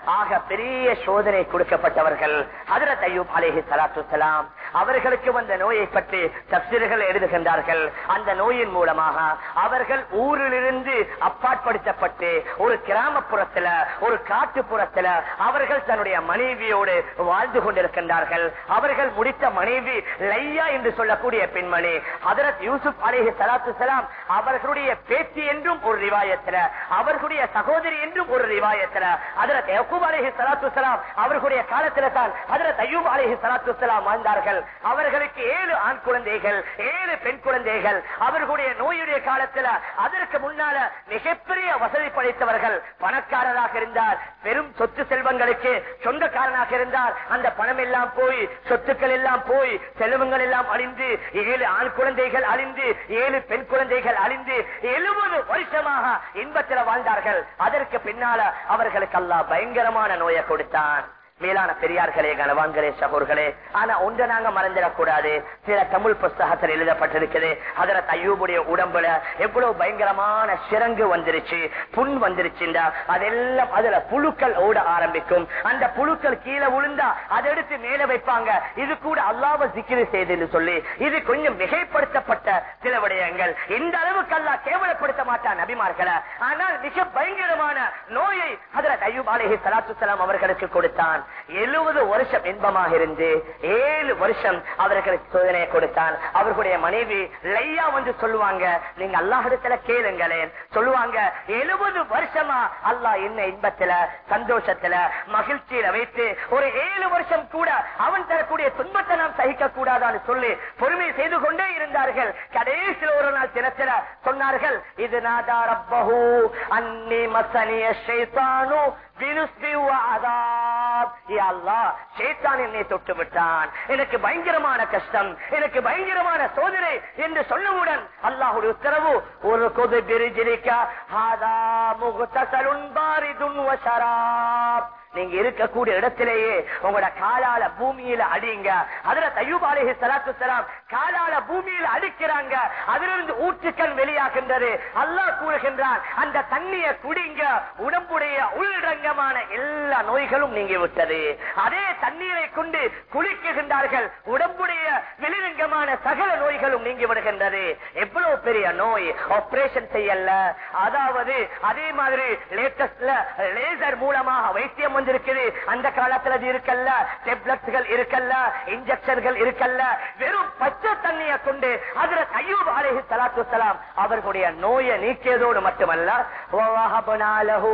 ஆக பெரிய சோதனை கொடுக்கப்பட்டவர்கள் ஹதரத் அய்யூப் அலேஹி சலாத்து சலாம் அவர்களுக்கு வந்த நோயை பற்றி தப்சீர்கள் எழுதுகின்றார்கள். அந்த நோயின் மூலமாக அவர்கள் ஊரிலிருந்து அப்பாற்படுத்தப்பட்டு ஒரு கிராமப்புறத்துல ஒரு காட்டுப்புறத்துல அவர்கள் தன்னுடைய மனைவியோடு வாழ்ந்து கொண்டிருக்கின்றார்கள். அவர்கள் முடித்த மனைவி லையா என்று சொல்லக்கூடிய பெண்மணி ஹதரத் யூசுப் அலேஹி சலாத்து சலாம் அவர்களுடைய பேச்சு என்றும் ஒரு ரிவாயத்தில் அவர்களுடைய சகோதர மாதிரி என்றும் ஒரு ரிவாயத்தில் ஹதரத் யக்கூப் அலஹி சலாத்து சலாம் அவர்களுடைய காலத்தில் தான் ஹதரத் அய்யூப் அலஹி சலாத்து சலாம் வாழ்ந்தார்கள். அவர்களுக்கு ஏழு ஆண் குழந்தைகள் ஏழு பெண் குழந்தைகள். அவர்களுடைய நோயுடைய காலத்தில் அதற்கு முன்னால மிகப்பெரிய வசதி படைத்தவர்கள் பணக்காரராக இருந்தார். பெரும் சொத்து செல்வங்களுக்கு சொந்தக்காரனாக இருந்தார். அந்த பணம் எல்லாம் போய் சொத்துக்கள் எல்லாம் போய் செல்வங்கள் எல்லாம் அழிந்து ஏழு ஆண் குழந்தைகள் அழிந்து ஏழு பெண் குழந்தைகள் அழிந்து எழுபது வருஷமாக இன்பத்தில் வாழ்ந்தார்கள். அதற்கு பின்னால அவர்களுக்கு அல்லா பயங்கரமான நோயை கொடுத்தான். மேலான பெரியார்களே கனவான்களே சகோர்களே ஆனா ஒன்றை நாங்க மறந்துடக்கூடாது. சில தமிழ் புஸ்தகத்தில் எழுதப்பட்டிருக்குது. அதுல தையூபுடைய உடம்புல எவ்வளவு பயங்கரமான சிறங்கு வந்துருச்சு புண் வந்துருச்சுண்டா. அதெல்லாம் அதுல புழுக்கள் ஓட ஆரம்பிக்கும். அந்த புழுக்கள் கீழே விழுந்தா அதை எடுத்து மேல வைப்பாங்க. இது கூட அல்லாவ சிக்கிரி செய்து சொல்லி இது கொஞ்சம் மிகைப்படுத்தப்பட்ட சில விடயங்கள். இந்த அளவுக்கு அல்லா கேவலப்படுத்த மாட்டான் நபிமார்களை. ஆனால் மிக பயங்கரமான நோயை அதுல தையூப் அலேஹி சலாத்து அவர்களுக்கு கொடுத்தான். எழுபது வருஷம் இன்பமாக இருந்து ஏழு வருஷம் அவர்களுக்கு சோதனையை கொடுத்தான். அவர்களுடைய மனைவி லையா வந்து சொல்லுவாங்க. நீங்க அல்லாஹிடத்துல கேளுங்களேன். சொல்லுவாங்க எழுபது வருஷமா அல்லாஹ் என்ன இன்பத்துல சந்தோஷத்துல மகிழ்ச்சியில வைத்து ஒரு ஏழு வருஷம் கூட அவன் தரக்கூடிய துன்பத்தை நாம் சகிக்க கூடாதான்னு சொல்லி பொறுமை செய்து கொண்டே இருந்தார்கள். கடைசியில் ஒரு நாள் தினத்துல சொன்னார்கள் இது நாதா ரப்பஹு அன்னி மசனிய என்னை தொட்டு விட்டான். எனக்கு பயங்கரமான கஷ்டம் எனக்கு பயங்கரமான சோதனை என்று சொன்னவுடன் அல்லாஹுடைய உத்தரவு ஒரு கொது பிரிஜிரிக்கா நீங்க இருக்கக்கூடிய இடத்திலேயே உங்களோட காலால பூமியில அடிங்க. அதுல தையூப் சலாத்து சலாம் காலால பூமியில அடிக்கிறாங்க. அதிலிருந்து ஊற்றுக்கள் வெளியாகின்றது. அல்லாஹ் கூறுகின்றான் அந்த தண்ணியை குடிங்க. உடம்புடைய உள்ரங்கமான எல்லா நோய்களும் நீங்கி விட்டது அதே தண்ணீரை கொண்டு குளிக்குகின்றார்கள். உடம்புடைய வெளிரங்கமான சகல நோய்களும் நீங்கி விடுகின்றது எவ்வளவு பெரிய நோய்? ஆபரேஷன் செய்யல. அதாவது அதே மாதிரி லேட்டஸ்ட்ல லேசர் மூலமாக வைத்தியம் வந்திருக்குது அந்த காலத்துல இருக்கல்ல. டெப்லெட்ஸ்கள் இருக்கல்ல. இன்ஜெக்ஷன்கள் இருக்கல்ல. வெறும் பச்சை தண்ணியை கொண்டு அதுல கையூப் அலேஹி சலாத்து சலாம் அவர்களுடைய நோயை நீக்கியதோடு மட்டுமல்ல வவஹபனாலஹு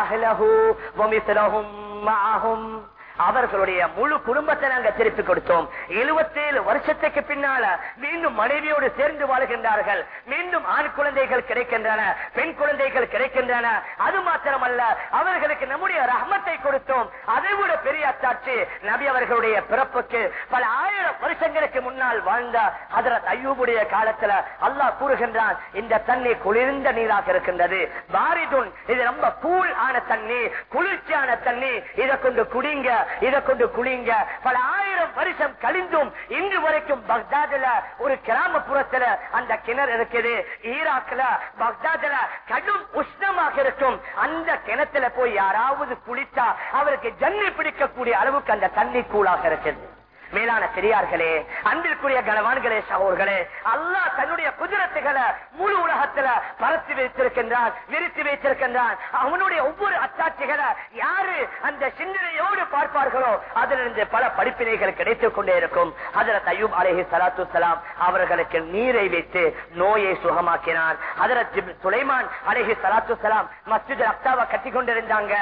அஹ்லஹு வமிஸ்லஹும் மஅஹும். அவர்களுடைய முழு குடும்பத்தை நாங்க திருப்பி கொடுத்தோம். எழுபத்தேழு வருஷத்துக்கு பின்னால மீண்டும் மனைவியோடு சேர்ந்து வாழ்கின்றார்கள். மீண்டும் ஆண் குழந்தைகள் கிடைக்கின்றன பெண் குழந்தைகள் கிடைக்கின்றன. அது மாத்திரமல்ல அவர்களுக்கு நம்முடைய ரஹமத்தை கொடுத்தோம். அதை விட பெரிய அத்தாட்சி நபி அவர்களுடைய பிறப்புக்கு பல ஆயிரம் வருஷங்களுக்கு முன்னால் வாழ்ந்த அதரத் ஐயூபுடைய காலத்துல அல்லாஹ் கூறுகின்றான் இந்த தண்ணி குளிர்ந்த நீராக இருக்கின்றது. பாரிதுன் இது ரொம்ப கூல் ஆன தண்ணி குளிர்ச்சியான தண்ணி இதை கொண்டு குடிங்க இதை கொண்டு குளிங்க. பல ஆயிரம் வருஷம் கழிந்தும் இன்று வரைக்கும் பக்தாதுல ஒரு கிராமப்புறத்துல அந்த கிணறு இருக்குது. ஈராக்ல பக்தாதுல கடும் உஷ்ணமாக இருக்கும். அந்த கிணத்துல போய் யாராவது குளித்தா அவருக்கு ஜன்னி பிடிக்கக்கூடிய அளவுக்கு அந்த தண்ணி கூழாக இருக்குது. மேலான பெரியார்களே அன்பிற்குரிய கனவான்களே சகோர்களே அல்லாஹ் தன்னுடைய குதிரத்துகளை முழு உலகத்துல பரத்தி வைத்திருக்கின்றான் விரித்து வைத்திருக்கின்றான். அவனுடைய ஒவ்வொரு அச்சாட்சிகளை யாரு அந்த சிந்தனையோடு பார்ப்பார்களோ அதிலிருந்து பல படிப்பினைகள் கிடைத்துக் கொண்டே இருக்கும். அதில் தயூப் அலஹி சலாத்து சலாம் அவர்களுக்கு நீரை வைத்து நோயை சுகமாக்கினார். அதில் சுலைமான் அலஹி சலாத்து சலாம் மஸ்ஜித் அக்தாவை கட்டி கொண்டிருந்தாங்க.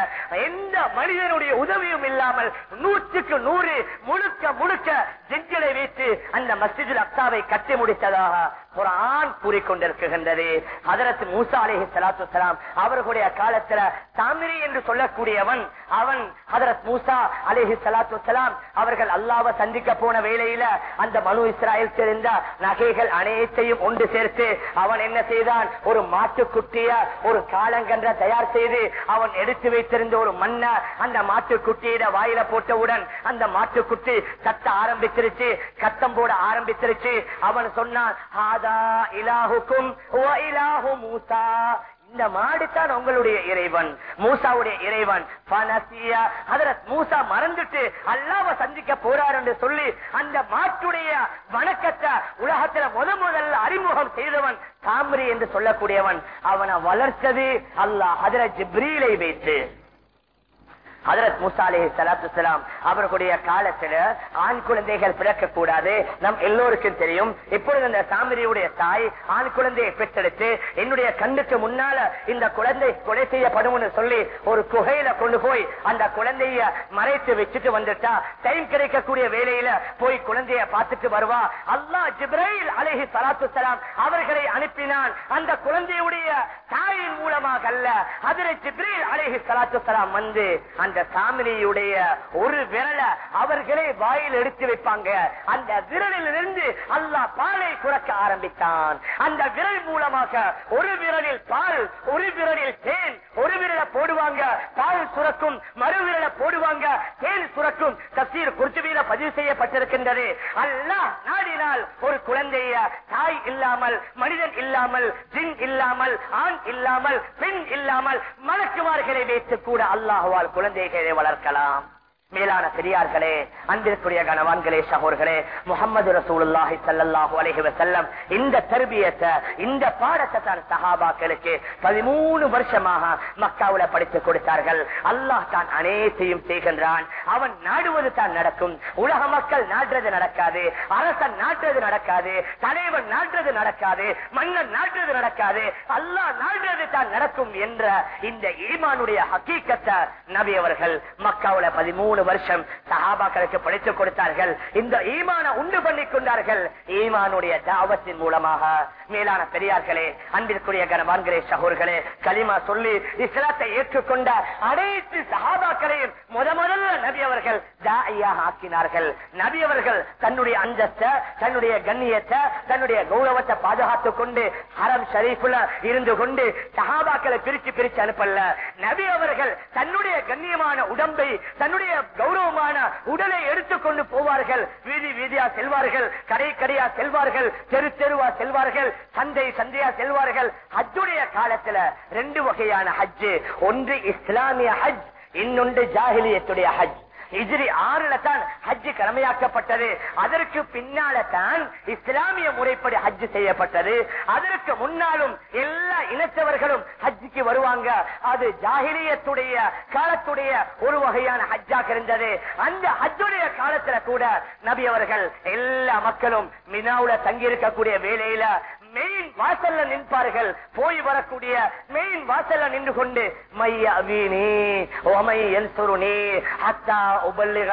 எந்த மனிதனுடைய உதவியும் இல்லாமல் நூற்றுக்கு நூறு முழுக்க முழுக்க இருக்க ஜெஞ்சிலை வைத்து அந்த மஸ்ஜித் அக்சாவை கட்டி முடித்ததாக குரான் கூறிக்கொண்டிருக்கின்றது. அதரத்து மூசா அலேஹி சலாத்து சலாம் அவர்களுடைய காலத்துல தாமிரி என்று சொல்லக்கூடியவன் அவன் ஹதரத் மூசா அலேஹி சலாத்து சலாம் அவர்கள் அல்லாவை சந்திக்க போன வேளையில அந்த மனு இஸ்ராயல் தெரிந்த நகைகள் அனைத்தையும் ஒன்று சேர்த்து அவன் என்ன செய்தான்? ஒரு மாட்டுக்குட்டிய ஒரு காலங்கன்ற தயார் செய்து அவன் எடுத்து வைத்திருந்த ஒரு மண்ண அந்த மாட்டுக்குட்டியிட வாயில போட்டவுடன் அந்த மாட்டுக்குட்டி சத்த ஆரம்பித்து ஆரம்பிச்சிருச்சு கத்தம் போட ஆரம்பிச்சிருச்சு. அவன் சொன்னான் "ஹாதா இலாஹுக்கும் மூசா. இந்த மாடு தான் உங்களுடைய இறைவன் மூசாவுடைய இறைவன். மூசா மறந்துட்டு அல்லாவ சந்திக்க போறார் என்று சொல்லி அந்த மாட்டுடைய வணக்கத்தை உலகத்துல முத முதல்ல அறிமுகம் செய்தவன் தாமரி என்று சொல்லக்கூடியவன். அவனை வளர்த்தது அல்லாஹ் அதிர ஜிப்ரீலை வைத்து. ஹதரத் மூசா அலி சலாத்து அவர்களுடைய காலத்துல ஆண் குழந்தைகள் பிறக்க கூடாது நம் எல்லோருக்கும் தெரியும். இப்பொழுது அந்த சாமிரியுடைய தாய் ஆண் குழந்தையை பெற்றெடுத்து என்னுடைய கண்ணுக்கு முன்னால இந்த குழந்தை கொலை செய்யப்படும் சொல்லி ஒரு குகையில கொண்டு போய் அந்த குழந்தைய மறைத்து வச்சுட்டு வந்துட்டா டைம் கிடைக்கக்கூடிய வேலையில போய் குழந்தைய பார்த்துட்டு வருவா. அல்லா ஜிப்ரைல் அலஹி சலாத்து சலாம் அவர்களை அனுப்பினான். அந்த குழந்தையுடைய தாயின் மூலமாக அல்ல அதில் ஜிப்ரீல் அலஹி சலாத்து சலாம் வந்து அந்த சாமினியுடைய ஒரு விரலை அவர்களே வாயில் எடுத்து வைப்பாங்க. அந்த விரலில் இருந்து அல்லாஹ் பாலை குறக்க ஆரம்பித்தான். அந்த விரல் மூலமாக ஒரு விரலில் பால் ஒரு விரலில் தேன் ஒரு விரலை போடுவாங்க. பால் சுரக்கும் மறு விரலை போடுவாங்க. தேன் சுரக்கும். தசீர் குர்ஜுவீர பதிவு செய்யப்பட்டிருக்கின்றது. அல்லாஹ் நாடினால் ஒரு குழந்தைய தாய் இல்லாமல் மனிதன் இல்லாமல் ஜின் இல்லாமல் ஆண் இல்லாமல் பெண் இல்லாமல் மலக்குமார்களை வைத்து கூட அல்லாஹுவால் குழந்தைகளை வளர்க்கலாம் மேலான பெரியார்களே அன்பிற்குரிய கணவான்களே சகோர்களே முகமது ரசூலுல்லாஹி சல்லாஹூ அலஹி வசல்லம் இந்த தர்பியத்தை இந்த பாடத்தை தான் சஹாபாக்களுக்கு 13 வருஷமாக மக்காவில படித்து கொடுத்தார்கள். அல்லாஹ் தான் அனைத்தையும் செய்கின்றான். அவன் நாடுவது தான் நடக்கும். உலக மக்கள் நாடுறது நடக்காது. அரசன் நாட்டுறது நடக்காது. தலைவன் நாட்டுறது நடக்காது. மன்னன் நாட்டுறது நடக்காது. அல்லாஹ் நாடுறது தான் நடக்கும் என்ற இந்த ஈமானுடைய ஹக்கீக்கத்தை நபி அவர்கள் மக்காவில பதிமூணு வருஷம் சஹாபாக்களுக்கு படித்துக் கொடுத்தார்கள். இந்த ஈமான உண்டு பண்ணி கொண்டார்கள். ஈமானுடைய தாவத்தின் மூலமாக மேலான பெரியார்களே அன்பிற்குரிய கனவான்களே சகோர்களே களிமா சொல்லி இஸ்லாத்தை ஏற்றுக்கொண்ட அனைத்து சஹாபாக்களையும் முத முதல்ல நபி அவர்கள் தாயாக ஆக்கினார்கள். நபி அவர்கள் தன்னுடைய அந்தஸ்த தன்னுடைய கண்ணியத்தை தன்னுடைய கௌரவத்தை பாதுகாத்துக் கொண்டு ஹரம் ஷரீஃபுல இருந்து கொண்டு சஹாபாக்களை பிரிச்சு பிரிச்சு அனுப்பல. நபி அவர்கள் தன்னுடைய கண்ணியமான உடம்பை தன்னுடைய கௌரவமான உடலை எடுத்துக்கொண்டு போவார்கள். வீதி வீதியா செல்வார்கள் கடை கடையா செல்வார்கள் தெரு தெருவா செல்வார்கள் சந்தை சந்தையா செல்வார்கள். ஹஜ்ஜுடைய காலத்துல ரெண்டு வகையான ஹஜ்ஜு. ஒன்று இஸ்லாமிய ஹஜ் இன்னொன்று ஜாகிலியத்துடைய ஹஜ். இஜிரி ஆறுல தான் ஹஜ்ஜு கடமையாக்கப்பட்டது. அதற்கு பின்னால தான் இஸ்லாமிய முறைப்படி ஹஜ் செய்யப்பட்டது. அதற்கு முன்னாலும் எல்லா இனத்தவர்களும் ஹஜ்ஜுக்கு வருவாங்க. அது ஜாகிலியத்துடைய காலத்துடைய ஒரு வகையான ஹஜ்ஜாக இருந்தது. அந்த ஹஜ்ஜுடைய காலத்துல கூட நபி அவர்கள் எல்லா மக்களும் மினாவுல தங்கியிருக்கக்கூடிய வேலையில மெயின் வாசல்ல நிற்பார்கள் போய் வரக்கூடிய மெயின் வாசல்ல நின்று கொண்டு மைய அபீனி ஓமை என் சுருணி அத்தா உபல்லிக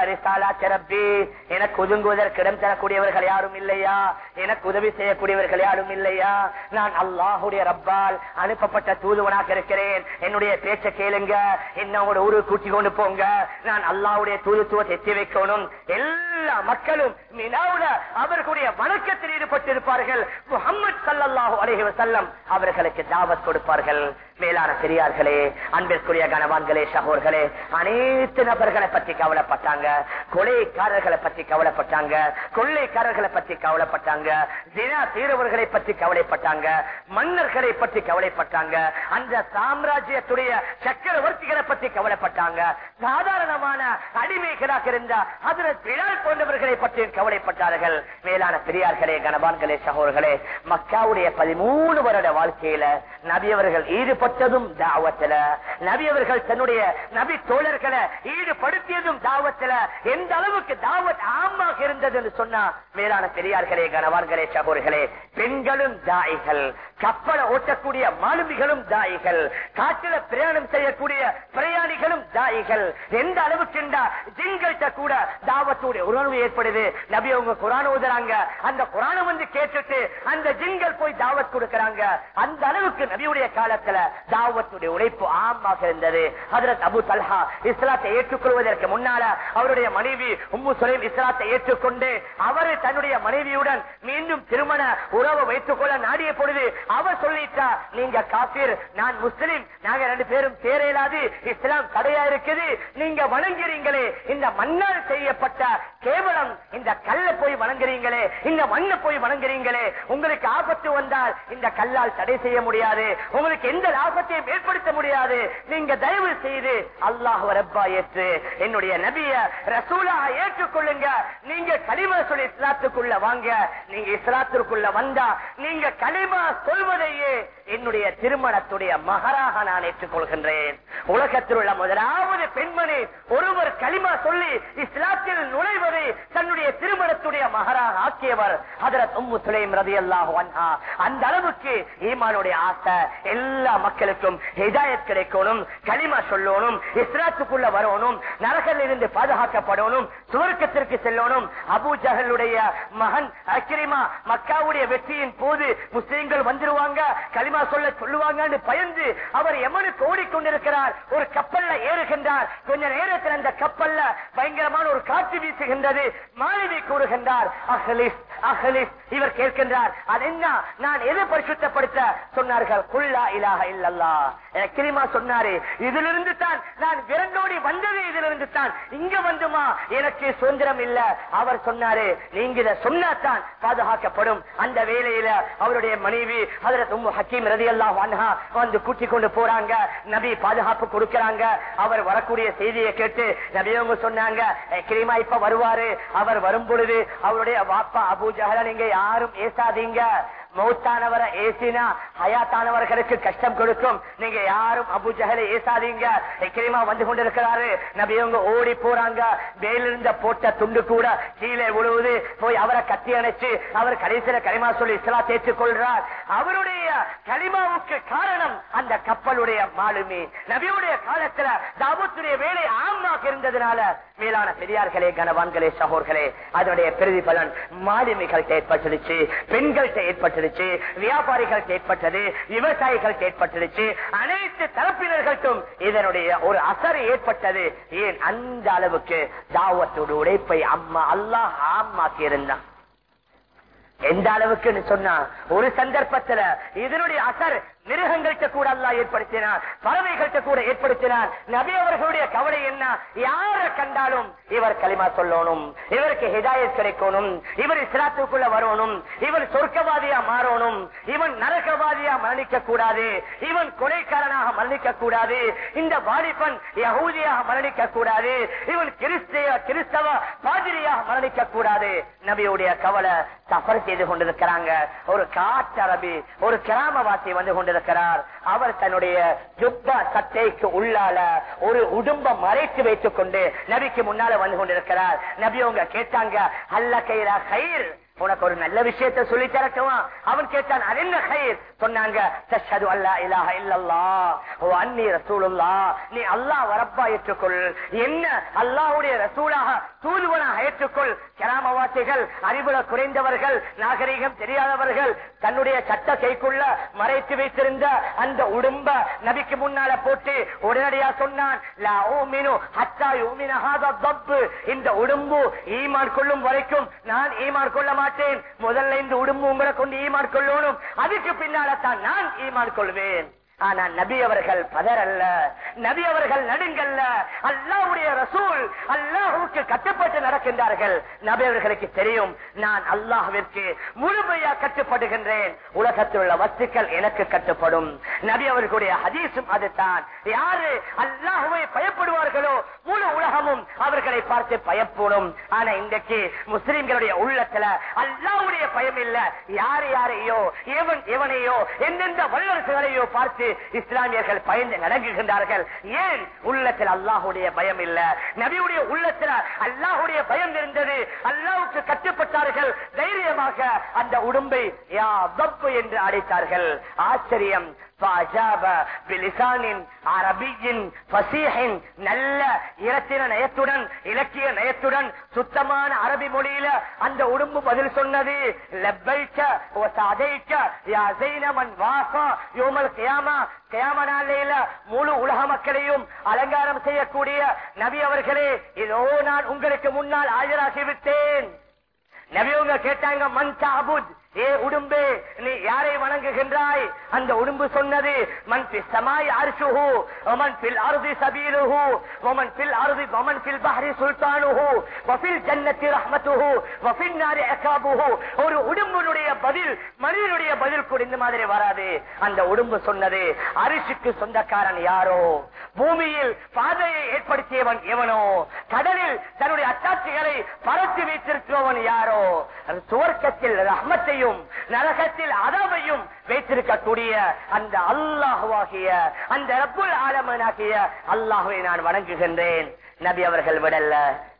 சிறப்பி எனக்கு ஒதுங்குவதற்கு இடம் தரக்கூடியவர்கள் யாரும் இல்லையா? எனக்கு உதவி செய்யக்கூடியவர்கள் யாரும் இல்லையா? நான் அல்லாஹுடைய ரப்பால் அனுப்பப்பட்ட தூதுவனாக இருக்கிறேன். என்னுடைய பேச்ச கேளுங்க. என்னோட ஊரு கூட்டி கொண்டு போங்க. நான் அல்லாஹுடைய தூதுத்துவத்தை எத்தி வைக்கணும். எல்லா மக்களும் மினாவுல அவர்களுடைய வணக்கத்தில் ஈடுபட்டிருப்பார்கள். முகமது சல்லல்லாஹு அலஹி வசல்லம் அவர்களுக்கு தாவத் கொடுப்பார்கள். மேலான பெரியார்களே அன்பிற்குரிய கனவான்களே சகோர்களே அனைத்து நபர்களை பற்றி கவலைப்பட்டாங்க கொலைக்காரர்களை பற்றி கவலைப்பட்டாங்க கொள்ளைக்காரர்களை பற்றி கவலைப்பட்டாங்க தினா தீரவர்களை பற்றி கவலைப்பட்டாங்க மன்னர்களை பற்றி கவலைப்பட்டாங்க அந்த சாம்ராஜ்யத்துடைய சக்கரவர்த்திகளை பற்றி கவலைப்பட்டாங்க சாதாரணமான அடிமைகளாக இருந்த அதில் பிழால் போன்றவர்களை பற்றி கவலைப்பட்டார்கள். மேலான பெரியார்களே கனபான்களே சகோர்களே மக்காவுடைய பதிமூணு வருட வாழ்க்கையில நபியவர்கள் ஈடுபட்டு ஈடுபட்டதும் தாவத்துல. நபியவர்கள் தன்னுடைய நபி தோழர்களை ஈடுபடுத்தியதும் தாவத்துல. எந்த அளவுக்கு தாவத் ஆமாக இருந்தது என்று சொன்னா மேலான பெரியார்களே கனவான்களே சகோர்களே பெண்களும் தாய்கள் கப்பலை ஓட்டக்கூடிய மாலுமிகளும் தாய்கள் காற்றில பிரயாணம் செய்யக்கூடிய பிரயாணிகளும் தாய்கள். எந்த அளவுக்கு ஜிங்கள்கிட்ட கூட தாவத்துடைய உணர்வு ஏற்படுது. நபி அவங்க குரான் ஓதுறாங்க. அந்த குரானை வந்து கேட்டுட்டு அந்த ஜிங்கள் போய் தாவத் கொடுக்கிறாங்க. அந்த அளவுக்கு நபியுடைய காலத்துல தாவத்துடைய உழைப்பு ஆமாக இருந்தது. ஹதரத் அபு தல்ஹா இஸ்லாத்தை ஏற்றுக்கொள்வதற்கு முன்னால அவருடைய மனைவி உம்மு சுலைம் இஸ்லாத்தை ஏற்றுக்கொண்டு அவரு தன்னுடைய மனைவியுடன் மீண்டும் திருமண உறவு வைத்துக் கொள்ள நாடிய பொழுது அவர் சொல்லிட்டா நீங்க காபீர் நான் முஸ்லிம் நாங்க ரெண்டு பேரும் சேர இயலாது இஸ்லாம் தடையா இருக்குது நீங்க வணங்குறீங்களே இந்த மண்ணால் செய்யப்பட்ட கேவலம் இந்த கல்ல போய் வணங்குறீங்களே இந்த மண்ணை போய் வணங்குறீங்களே உங்களுக்கு ஆபத்து வந்தால் இந்த கல்லால் தடை செய்ய முடியாது உங்களுக்கு எந்த லாபத்தையும் ஏற்படுத்த முடியாது. நீங்க தயவு செய்து அல்லாஹ் ரப்பா ஏற்று என்னுடைய நபிய ரசூலா ஏற்றுக்கொள்ளுங்க. நீங்க களிமா சொல்லி இஸ்லாத்துக்குள்ள வாங்க. நீங்க இஸ்லாத்திற்குள்ள வந்தா நீங்க களிமா சொல்வதையே என்னுடைய திருமணத்துடைய மகராக நான் ஏற்றுக்கொள்கின்றேன். உலகத்தில் உள்ள முதலாவது பெண்மணி ஒருவர் களிமா சொல்லி இஸ்லாத்தில் நுழைவதை தன்னுடைய திருமணத்துடைய மகராக ஆக்கியவர் உம்மு சுலைம் அந்த அளவுக்கு ஈமானுடைய ஆசை எல்லா மக்களுக்கும் ஹிதாயத் கிடைக்கணும் களிமா சொல்லணும் இஸ்லாத்துக்குள்ள வரணும் நரகில் இருந்து பாதுகாக்கப்படணும் சுவர்க்கத்திற்கு செல்லணும். அபு ஜஹலுடைய மகன் அக்கிரிமா மக்காவுடைய வெற்றியின் போது முஸ்லிம்கள் வந்துருவாங்க களிமா சொல்ல சொல்லுவாங்கன்னு பயந்து அவர் எமனுக்கு ஓடிக்கொண்டிருக்கிறார். ஒரு கப்பல்ல ஏறுகின்றார். கொஞ்ச நேரத்தில் அந்த கப்பல்ல பயங்கரமான ஒரு காற்று வீசுகின்றது. மாணவி கூறுகின்றார் அஹலிஸ் அஹலிஸ் இவர் கேட்கின்றார் அது என்ன நான் எதை பரிசுத்தப்படுத்த? சொன்னார்கள் குல்லா இலாக இல்லல்லா கிரிமா சொன்னாரு இதிலிருந்து தான் நான் விரண்டோடி வந்தது இதிலிருந்து தான். இங்க வந்துமா? எனக்கு சுதந்திரம் இல்ல. அவர் சொன்னாரு நீங்க இதை சொன்னாதான் பாதுகாக்கப்படும். அந்த வேலையில அவருடைய மனைவி அதுல உம்மு ஹக்கீம் ரதி அல்லாஹ் வந்து கூட்டிக் கொண்டு போறாங்க. நபி பாதுகாப்பு கொடுக்கறாங்க. அவர் வரக்கூடிய செய்தியை கேட்டு நபி அவங்க சொன்னாங்க கிரிமா இப்ப வருவாரு. அவர் வரும் பொழுது அவருடைய வாப்பா நீங்க யாரும் ஏசாதீங்க. மௌத்தானவரை ஏசினா ஹயாத்தானவர்களுக்கு கஷ்டம் கொடுக்கும். நீங்க யாரும் அபு ஜஹலை ஏசாதீங்க. வந்து கொண்டிருக்கிறாரு. நபியவங்க ஓடி போறாங்க. மேலிருந்த போட்ட துண்டு கூட கீழே விழுவுது. போய் அவரை கத்தி அணைச்சு அவர் கடைசியில களிமா சொல்லி இஸ்லா தேற்றுக் கொள்றார் அவருடைய களிமாவுக்கு காரணம் அந்த கப்பலுடைய மாலுமி. நபியுடைய காலத்துல தாபத்துடைய வேலை ஆமாக இருந்ததுனால மேலான பெரியார்களே கனவான்களே சகோர்களே அதனுடைய பிரதிபலன் மாலுமிகள்கிட்ட ஏற்பட்டுருச்சு பெண்கள்கிட்ட ஏற்பட்டுருச்சு வியாபாரிகள்கிட்ட ஏற்பட்டது விவசாயிகள்கிட்ட ஏற்பட்டுருச்சு அனைத்து தரப்பினர்களுக்கும் இதனுடைய ஒரு அசர் ஏற்பட்டது. ஏன்? அந்த அளவுக்கு தாவத்தோடு உழைப்பை அம்மா அல்லாஹ் ஆமாக்கி இருந்தான் எந்த அளவுக்கு சொன்னா ஒரு சந்தர்ப்பத்துல இதனுடைய அசர் மிருகங்கள்கிட்ட கூட அல்லா ஏற்படுத்தினார் பறவைகள்கிட்ட கூட ஏற்படுத்தினார் நபி அவர்களுடைய கவலை என்ன? யார கண்டாலும் இவர் களிமா சொல்லணும் இவருக்கு ஹிதாயத் கிடைக்கணும் இவர் இஸ்லாத்துக்குள்ள வரணும் இவன் சொர்க்கவாதியா மாறணும் இவன் நரகவாதியா மரணிக்க கூடாது இவன் கொலைக்காரனாக மரணிக்க கூடாது இந்த வாலிபன் யகூதியாக மரணிக்க கூடாது இவன் கிறிஸ்திய கிறிஸ்தவ பாதிரியாக மரணிக்க கூடாது நபியுடைய கவலை சஃபர் செய்து கொண்டிருக்கிறாங்க. ஒரு காட்டரபி ஒரு கிராமவாசி வந்து கொண்டிருக்கிறார் அவர் தன்னுடைய ஜுப்பா சட்டைக்கு உள்ளால ஒரு உடும்ப மறைத்து வைத்துக் கொண்டு நபிக்கு முன்னால வந்து கொண்டிருக்கிறார். நபி அவங்க கேட்டாங்க அல்ல கைரா கயிர்? உனக்கு ஒரு நல்ல விஷயத்தை சொல்லி தரட்டுமா? அவன் கேட்டான் அது என்ன கயிர்? சொன்னாங்க தஷ்ஹது அல்லா இலாஹ இல்லல்லாஹ் ஓ அன்னி ரசூலுல்லாஹ் நீ அல்லாஹ் வரப்பா ஏற்றுக்கொள். என்ன அல்லாஹ்வுடைய ரசூலாக தூதுவனாக ஏற்றுக்கொள். கிராமவாசிகள் அறிவுல குறைந்தவர்கள் நாகரிகம் தெரியாதவர்கள் தன்னுடைய சட்ட கைக்குள்ள மறைத்து வைத்திருந்த அந்த உடும்ப நபிக்கு முன்னால போட்டு உடனடியா சொன்னான் லா ஊமினு ஹத்தா யூமின ஹாதா தப்பு. இந்த உடும்பு ஈமான் கொள்ளும் வரைக்கும் நான் ஈமான் கொள்ள மாட்டேன். முதல்ல இந்த உடும்பு உங்களை கொண்டு ஈமான் கொள்ளணும். அதுக்கு பின்னால தான் நான் ஈமான் கொள்வேன். ஆனா நபி அவர்கள் பதறல்ல. நபி அவர்கள் நடுங்கல்ல. அல்லாவுடைய ரசூல் அல்லாஹுக்கு கட்டுப்பட்டு நடக்கின்றார்கள். நபி அவர்களுக்கு தெரியும் நான் அல்லாஹுவிற்கு முழுமையா கட்டுப்படுகின்றேன். உலகத்தில் உள்ள வஸ்துக்கள் எனக்கு கட்டுப்படும். நபி அவர்களுடைய ஹதீஸும் அதுதான். யாரு அல்லாஹுவை பயப்படுவார்களோ முழு உலகமும் அவர்களை பார்த்து பயப்படும். ஆனா இன்றைக்கு முஸ்லிம்களுடைய உள்ளத்துல அல்லாஹ்வுடைய பயம் இல்ல. யார் யாரையோ எவன் எவனையோ எந்தெந்த வல்லரசுகளையோ பார்த்து இஸ்லாமியர்கள் பயந்து நடங்குகின்றார்கள். ஏன் உள்ளத்தில் அல்லாஹுடைய பயம் இல்ல? நபியுடைய உள்ளத்தில் அல்லாஹுடைய பயம் இருந்தது. அல்லாவுக்கு கட்டுப்பட்டார்கள். தைரியமாக அந்த உடும்பை யா என்று அழைத்தார்கள். ஆச்சரியம். فأجاب بلسان عربي فصيح நல்ல இரத்தின நயத்துடன் இலக்கிய நயத்துடன் சுத்தமான அரபி மொழியில அந்த உடும்பு பதில் சொன்னது லப்பைக்க வசதைக்க யா ஸைனமன் வாஃபா யௌமல் கியாமா கியாம நாளையில முழு உலக மக்களையும் அலங்காரம் செய்யக்கூடிய நபி அவர்களே இதோ நான் உங்களுக்கு முன்னால் ஆஜராகி விட்டேன் நபி அவங்க கேட்டாங்க மன் தாபுத் ஏ உடும்பே நீ யாரை வணங்குகின்றாய்? அந்த உடும்பு சொன்னது மண் பி சமாய் ஒமன் பில் அருதி சபீலுஹு ஒமன் பில் அருதி ஒமன் பில் பஹரி சுல்தானுஹு வஃபில் ஜன்னத்தி ரஹ்மத்துஹு வஃபில் நாரி அகாபுஹு. ஒரு உடும்புனுடைய பதில் மனிதனுடைய பதில் கூட இந்த மாதிரி வராது. அந்த உடும்பு சொன்னது அரிசிக்கு சொந்தக்காரன் யாரோ? பூமியில் பாதையை ஏற்படுத்தியவன் எவனோ? கடலில் தன்னுடைய அத்தாட்சிகளை பரத்தி வைத்திருக்கிறவன் யாரோ? துவர்க்கத்தில் ரஹ்மத்தை ரஹ்மத்தையும் நரகத்தில் அதவையும் வைத்திருக்கக்கூடிய அந்த அல்லாஹுவாகிய அந்த ரப்புல் ஆலமனாகிய அல்லாஹுவை நான் வணங்குகின்றேன். நபி அவர்கள் விடல்ல.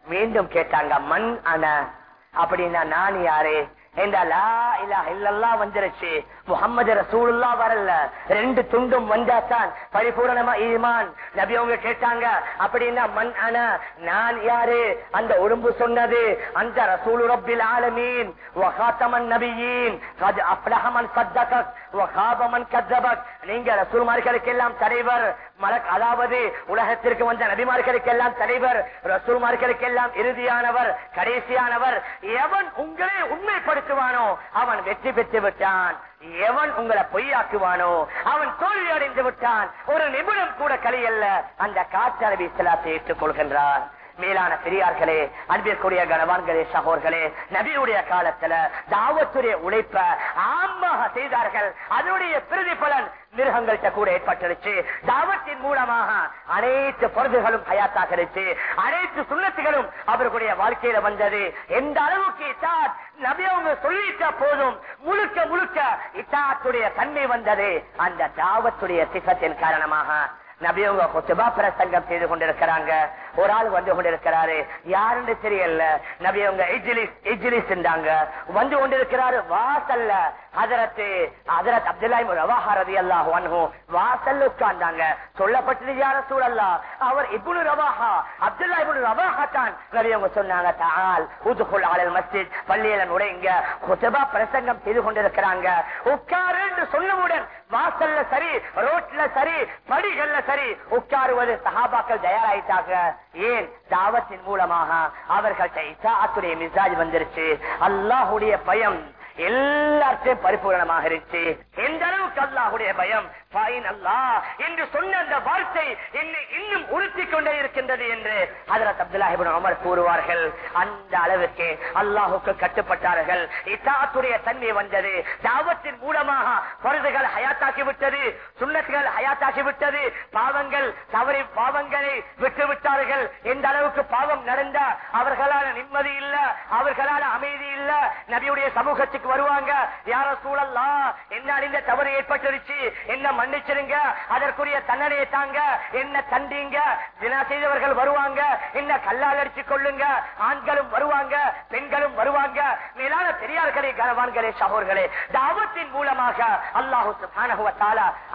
மீண்டும் கேட்டாங்க மண் அன அப்படின்னா நான் யாரு? வந்துருச்சு? முகமது ரசூலுல்லா வரல. ரெண்டு துண்டும் வந்தாத்தான் பரிபூரணமா ஈமான். நபி அவங்க கேட்டாங்க அப்படின்னா மண் அன நான் யாரு? அந்த உடம்பு சொன்னது அந்த ரசூலு ரப்பில் ஆலமீன். வகாத்தமன் நபியின். கத் அப்லஹமன் சத்தகக். வகாபமன் கத்தபக். நீங்க ரசூல்மார்களுக்கு எல்லாம் தலைவர். மலக் அதாவது உலகத்திற்கு வந்த நபிமார்களுக்கு எல்லாம் தலைவர் ரசூல்மார்களுக்கு எல்லாம் இறுதியானவர் கடைசியானவர் எவன் உங்களை உண்மைப்படுத்துவானோ அவன் வெற்றி பெற்று விட்டான். எவன் உங்களை பொய்யாக்குவானோ அவன் தோல்வி அடைந்து விட்டான். ஒரு நிமிடம் கூட கலையல்ல அந்த காற்றரபி இஸ்லாத்தை ஏற்றுக் கொள்கின்றான் மேலான பெரியார்களே அன்பிற்குரிய கனவான்களே சகோர்களே நபியுடைய காலத்துல தாவத்துடைய உழைப்ப ஆமாக செய்தார்கள். அதனுடைய பிரதிபலன் மிருகங்கள்கிட்ட கூட ஏற்பட்டிருச்சு. தாவத்தின் மூலமாக அனைத்து பொருள்களும் ஹயாத்தாகிருச்சு அனைத்து சுண்ணத்துகளும் அவர்களுடைய வாழ்க்கையில வந்தது. எந்த அளவுக்கு இத்தாத் நபி அவங்க சொல்லிட்ட போதும். முழுக்க முழுக்க இத்தாத்துடைய தன்மை வந்தது அந்த தாவத்துடைய சிகத்தின் காரணமாக நபியவங்க கொத்துபா பிரசங்கம் செய்து கொண்டிருக்கிறாங்க. ஒரு ஆள் வந்து கொண்டிருக்கிறாரு. யாருன்னு தெரியல. நபியவங்க இஜிலிஸ் இஜ்லிஸ் வந்து கொண்டிருக்கிறாரு. வாசல்ல ஹதரத்து ஹதரத் அப்துல்லாஹி ரவாஹா அல்லாஹ் அன்ஹு வாசல்ல உட்கார்ந்தாங்க. சொல்லப்பட்டது யார சூழல்லா அவர் இப்னு ரவாஹா அப்துல்லாஹி இப்னு ரவாஹா தான். நபியவங்க சொன்னாங்க தால் உதுகுல் ஆலல் மஸ்ஜித் பள்ளியில நுழைங்க. கொத்துபா பிரசங்கம் செய்து கொண்டிருக்கிறாங்க. உட்காரு என்று சொன்னவுடன் வாசல்ல சரி ரோட்ல சரி படிகள்ல சரி உட்காருவது சஹாபாக்கள் தயாராயிட்டாங்க. ஏன் தாவத்தின் மூலமாக அவர்கள்ட்ட இசாத்துடைய மிசாஜ் வந்துருச்சு? அல்லாஹுடைய பயம். எல்லாத்தையும் பரிபூரணமாக இருந்துச்சு. எந்த அளவுக்கு அல்லாஹுடைய பயம். அல்லாஹ் என்று சொன்ன அந்த வார்த்தை என்னை இன்னும் உறுத்தி கொண்டே இருக்கின்றது என்று ஹதரத் அப்துல்லாஹிபின் அமர் கூறுவார்கள். அந்த அளவுக்கு அல்லாஹுக்கு கட்டுப்பட்டார்கள். இத்தாத்துடைய தன்மை வந்தது. தாவத்தின் மூலமாக பொருதுகள் ஹயாத்தாக்கி விட்டது. சுண்ணத்துகள் ஹயாத்தாக்கி விட்டது. பாவங்கள் தவறி பாவங்களை விட்டு விட்டார்கள் எந்த அளவுக்கு பாவம் நடந்த அவர்களால நிம்மதி இல்ல அவர்களால அமைதி இல்ல நபியுடைய சமூகத்துக்கு வருவாங்க? யார சூழல்லா? என்ன இந்த தவறு ஏற்பட்டுருச்சு? என்ன மன்னிச்சிருங்க? அதற்குரிய தண்டனையை தாங்க. என்ன தண்டிங்க? தினா செய்தவர்கள் வருவாங்க. என்ன கல்லால் அடிச்சு கொள்ளுங்க ஆண்களும் வருவாங்க பெண்களும் வருவாங்க. மேலான பெரியார்களே கனவான்களே சகோர்களே தாவத்தின் மூலமாக அல்லாஹு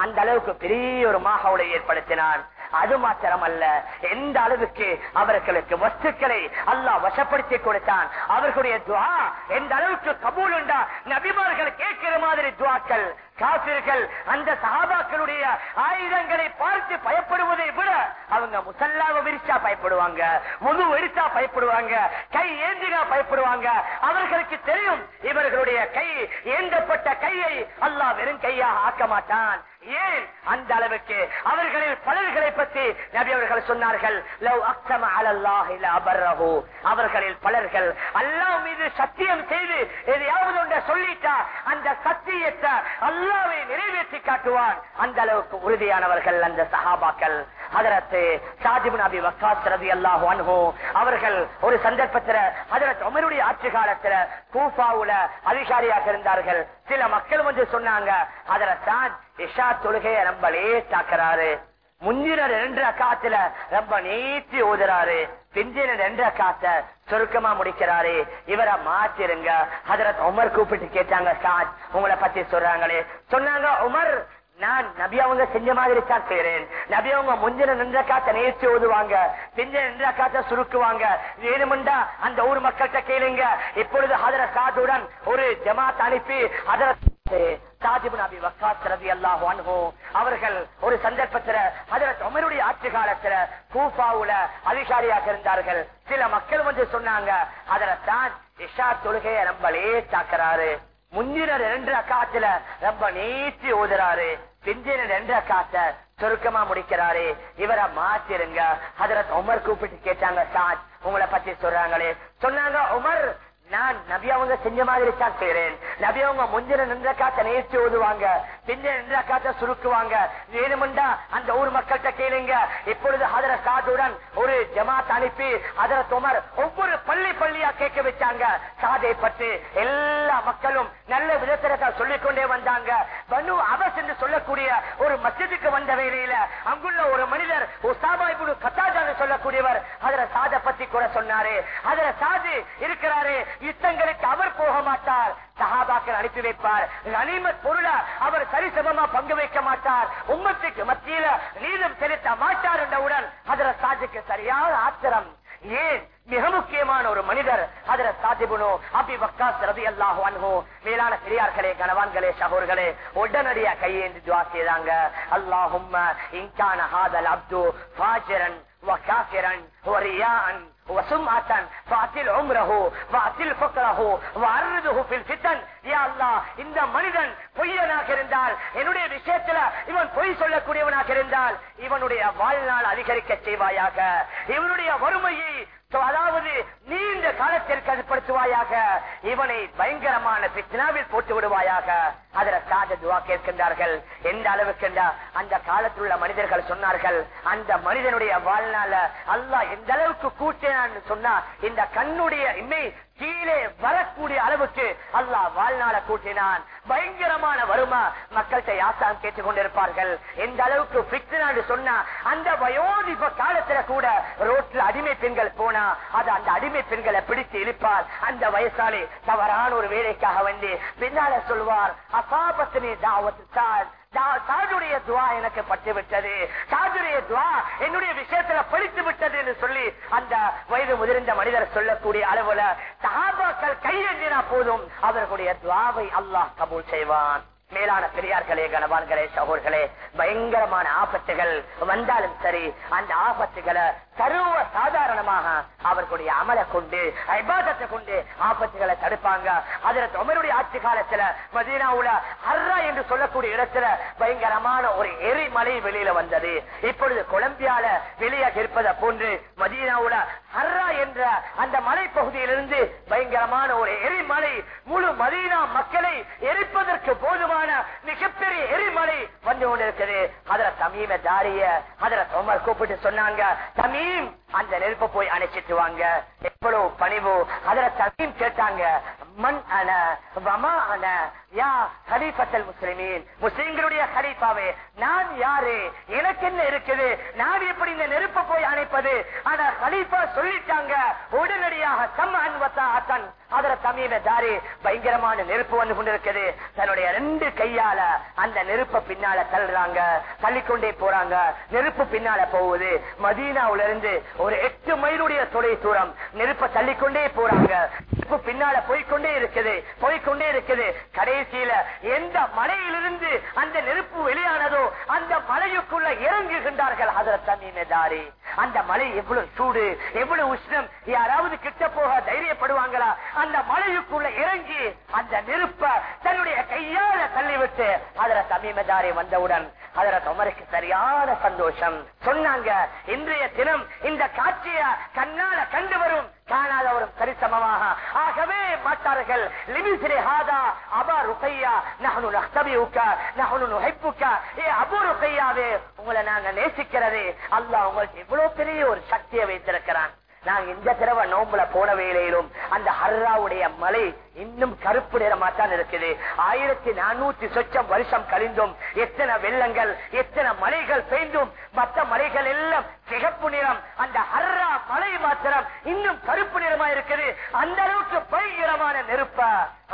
அந்த அளவுக்கு பெரிய ஒரு மாகவுளை ஏற்படுத்தினான். அது மாத்திரம் அல்ல எந்த அளவுக்கு அவர்களுக்கு வஸ்துக்களை அல்லாஹ் வசப்படுத்தி கொடுத்தான் அவர்களுடைய துவா எந்த அளவுக்கு கபூல் உண்டா? நபிமார்கள் கேட்கிற மாதிரி துவாக்கள் காசிர்கள் அந்த சகாபாக்களுடைய ஆயுதங்களை பார்த்து பயப்படுவதை விட அவங்க முசல்லாவை விரிச்சா பயப்படுவாங்க முழு வெடிச்சா பயப்படுவாங்க கை ஏந்தினா பயப்படுவாங்க. அவர்களுக்கு தெரியும் இவர்களுடைய கை ஏந்தப்பட்ட கையை அல்லாஹ் வெறும் கையாக ஆக்க மாட்டான். ஏன் அந்த அளவுக்கு அவர்களில் பலர்களை பற்றி நபி அவர்கள் சொன்னார்கள்? அவர்களில் பலர்கள் அல்லாஹ் மீது சத்தியம் செய்து எதையாவது ஒன்றை சொல்லிட்டா அந்த சத்தியத்தை அல்லாவை நிறைவேற்றி காட்டுவான். அந்த அளவுக்கு உறுதியானவர்கள் அந்த சஹாபாக்கள். அதரத்து சாஜிபு நபி வக்காஸ் ரலியல்லாஹு அன்ஹு அவர்கள் ஒரு சந்தர்ப்பத்தில் அதரத்து உமருடைய ஆட்சி காலத்துல கூஃபாவுல அதிகாரியாக இருந்தார்கள். சில மக்கள் வந்து சொன்னாங்க அதர இஷா தொழுகைய ரொம்ப லேட்டாக்குறாரு. முந்தின ரெண்டு காத்துல ரொம்ப நீட்டி ஓதுறாரு பிந்தின ரெண்டு காத்த சுருக்கமா முடிக்கிறாரு. இவரை மாத்திருங்க. ஹதரத் உமர் கூப்பிட்டு கேட்டாங்க சாத் உங்களை பத்தி சொல்றாங்களே. சொன்னாங்க உமர் நான் நபி அவங்க செஞ்ச மாதிரி தான் செய்யறேன் நபி அவங்க முந்தின நின்ற காத்த நேர்ச்சி ஓதுவாங்க பிந்தின நின்ற காத்த சுருக்குவாங்க. வேணுமெண்டா அந்த ஊர் மக்கள்கிட்ட கேளுங்க. இப்பொழுது ஹதர சாதுடன் ஒரு ஜமாத் அனுப்பி ஹதர அவர்கள் ஒரு சந்தர்ப்பத்தில் உமருடைய ஆட்சி காலத்துல கூஃபாவுல அதிகாரியாக இருந்தார்கள். சில மக்கள் வந்து சொன்னாங்க அதில் தான் இஷா தொழுகைய ரொம்ப லேட்டாக்குறாரு முந்தின ரெண்டு அக்காத்துல ரொம்ப நீட்டி ஓதுறாரு பிந்தின ரெண்டு அக்காத்த சுருக்கமா முடிக்கிறாரு. இவரை மாத்திருங்க. ஹதரத் உமர் கூப்பிட்டு கேட்டாங்க சாத் உங்களை பத்தி சொல்றாங்களே. சொன்னாங்க உமர் நான் நபி அவங்க செஞ்ச மாதிரி தான் செய்யறேன் நபி அவங்க முந்தின நின்ற காத்த நேர்ச்சி ஓதுவாங்க பின்ன நின்ற காத்த சுருக்குவாங்க. வேணுமெண்டா அந்த ஊர் மக்கள்கிட்ட கேளுங்க. இப்பொழுது ஹதர சாதுடன் ஒரு ஜமாத் அனுப்பி ஹதர தொமர் ஒவ்வொரு பள்ளி பள்ளியா கேட்க வச்சாங்க. சாதை பற்றி எல்லா மக்களும் நல்ல விதத்தில தான் சொல்லிக் கொண்டே வந்தாங்க. பனு அவஸ் என்று சொல்லக்கூடிய ஒரு மஸ்ஜிதுக்கு வந்த வேலையில அங்குள்ள ஒரு மனிதர் உசாபா கத்தாஜான்னு சொல்லக்கூடியவர் அதர சாத பத்தி கூட சொன்னாரு. அதுல சாது இருக்கிறாரு யுத்தங்களுக்கு அவர் போக மாட்டார் சஹாபாக்கள் அனுப்பி வைப்பார் கனிமத் பொருளா அவர் சரிசமமா பங்கு வைக்க மாட்டார் உம்மத்துக்கு மத்தியில நீதம் செலுத்த மாட்டார் என்றவுடன் அதுல சாஜுக்கு சரியான ஆத்திரம் ஏன் மிக முக்கியமான ஒரு மனிதர் அதுல சாதிபுனோ அபி வக்காஸ் ரவி அல்லாஹு அன்ஹோ மேலான பெரியார்களே கணவான்களே சகோர்களே உடனடியா கையேந்தி துவா செய்தாங்க அல்லாஹும் இன்கான ஹாதல் அப்து ஃபாஜிரன் وكافرا ورياء وسمعة فاطل عمره واطل فقره وعرضه في الفتن يا الله இந்த மனிதன் பொய்யனாக இருந்தால் என்னுடைய விஷயத்துல இவன் பொய் சொல்லக்கூடியவனாக இருந்தால் இவனுடைய வாழ்நாள் அதிகரிக்க செய்வாயாக இவனுடைய வறுமையை அதாவது நீண்ட காலத்தில் கட்டுப்படுத்துவாயாக இவனை பயங்கரமான பித்னாவில் போட்டு விடுவாயாக அதில் சாத துவா கேட்கின்றார்கள். எந்த அளவுக்கு அந்த காலத்தில் உள்ள மனிதர்கள் சொன்னார்கள் அந்த மனிதனுடைய வாழ்நாள அல்லாஹ் எந்த அளவுக்கு கூட்டினான்னு சொன்னா இந்த கண்ணுடைய இமை கீழே வரக்கூடிய அளவுக்கு அல்லாஹ் வாழ்நாள கூட்டினான். பயங்கரமான வருமா மக்கள்கிட்ட யாசாம் கேட்டுக் கொண்டிருப்பார்கள் எந்த அளவுக்கு பிக்னான்னு சொன்னா அந்த வயோதிப காலத்துல கூட ரோட்ல அடிமை பெண்கள் போனா அது அந்த அடிமை பெண்களை பிடித்து இழுப்பார். அந்த வயசாளி தவறான ஒரு வேலைக்காக வந்து பின்னால சொல்வார் அசாபத்தினே தாவத்து சார் சாதுடைய துவா எனக்கு பட்டு விட்டது சாதுடைய துவா என்னுடைய விஷயத்துல படித்து விட்டது என்று சொல்லி அந்த வயது முதிர்ந்த மனிதர் சொல்லக்கூடிய அளவுல சஹாபாக்கள் கையெழுந்தினா போதும். அவர்களுடைய துவாவை அல்லாஹ் கபூல் செய்வான். மேலான பெரியார்களே கனவான்களே சகோர்களே பயங்கரமான ஆபத்துகள் வந்தாலும் சரி அந்த ஆபத்துகளை சர்வ சாதாரணமாக அவர்களுடைய அமலை கொண்டு ஐபாதத்தை கொண்டு ஆபத்துகளை தடுப்பாங்க. அதுல தொமருடைய ஆட்சி காலத்துல மதீனாவுல ஹர்ரா என்று சொல்லக்கூடிய இடத்துல பயங்கரமான ஒரு எரிமலை வெளியில வந்தது. இப்பொழுது கொலம்பியால வெளியாக இருப்பதை போன்று மதீனாவுல ஹர்ரா என்ற அந்த மலை பகுதியிலிருந்து பயங்கரமான ஒரு எரிமலை முழு மதீனா மக்களை எரிப்பதற்கு போதுமான மிகப்பெரிய எரிமலை வந்து கொண்டிருக்கிறது அதுல சமீம தாரிய அதுல சோமர் கூப்பிட்டு சொன்னாங்க சமீம் அந்த நெருப்ப போய் அணைச்சிட்டு வாங்க. எவ்வளவு பணிவு. அதுல தகையும் கேட்டாங்க மண் அன வமா அன யா ஹலீஃபத்தல் முஸ்லிமீன். முஸ்லிம்களுடைய ஹலீஃபாவே நான் யாரு? எனக்கு என்ன இருக்குது? நான் எப்படி இந்த நெருப்ப போய் அணைப்பது? ஆனா ஹலீஃபா சொல்லிட்டாங்க உடனடியாக சம் அன்வத்தா அத்தன் அதுல சமீப தாரி பயங்கரமான நெருப்பு வந்து கொண்டிருக்குது. தன்னுடைய ரெண்டு கையால அந்த நெருப்ப பின்னால தள்ளுறாங்க. தள்ளிக்கொண்டே போறாங்க. நெருப்பு பின்னால போகுது. மதீனாவுல இருந்து ஒரு எட்டு மைலுடைய தொலை தூரம் நெருப்ப தள்ளிக்கொண்டே போறாங்க. இப்போ பின்னால போய்கொண்டே இருக்குது போய்க்கொண்டே இருக்குது. கடைசியில எந்த மலையிலிருந்து அந்த நெருப்பு வெளியானதோ அந்த மலையுக்குள்ள இறங்குகின்றார்கள் அதில் தண்ணீதாரி அந்த மலை எவ்வளவு சூடு எவ்வளவு உஷ்ணம் யாராவது கிட்ட போக தைரியப்படுவாங்களா? அந்த மலையுக்குள்ள இறங்கி அந்த நெருப்ப தன்னுடைய கையால தள்ளிவிட்டு அதர சமீமதாரி வந்தவுடன் அதர தொமருக்கு சரியான சந்தோஷம். சொன்னாங்க இன்றைய தினம் இந்த காட்சிய கண்ணால கண்டு வரும். காணாதவரும் சரிசமமாக. ஆகவே மாட்டார்கள். லிபிசிரே ஹாதா அபா ருக்கையா நஹனு நஹ்தபியுக்க நஹனு நுஹிப்புக்க. ஏ அபு ருக்கையாவே உங்களை நாங்க நேசிக்கிறதே. அல்லாஹ் உங்களுக்கு இவ்வளவு பெரிய ஒரு சக்தியை வைத்திருக்கிறான். நான் இந்த தடவை நோம்புல போன வேலையிலும் அந்த ஹர்ராவுடைய மலை இன்னும் கருப்பு நிறமாத்தான் இருக்குது. ஆயிரத்தி நானூத்தி சொச்சம் வருஷம் கழிந்தும் எத்தனை வெள்ளங்கள் எத்தனை மலைகள் பெய்ந்தும் மற்ற மலைகள் எல்லாம் சிகப்பு நிறம் அந்த ஹர்ரா மலை மாத்திரம் இன்னும் கருப்பு நிறமா இருக்குது. அந்த அளவுக்கு பயங்கரமான நெருப்ப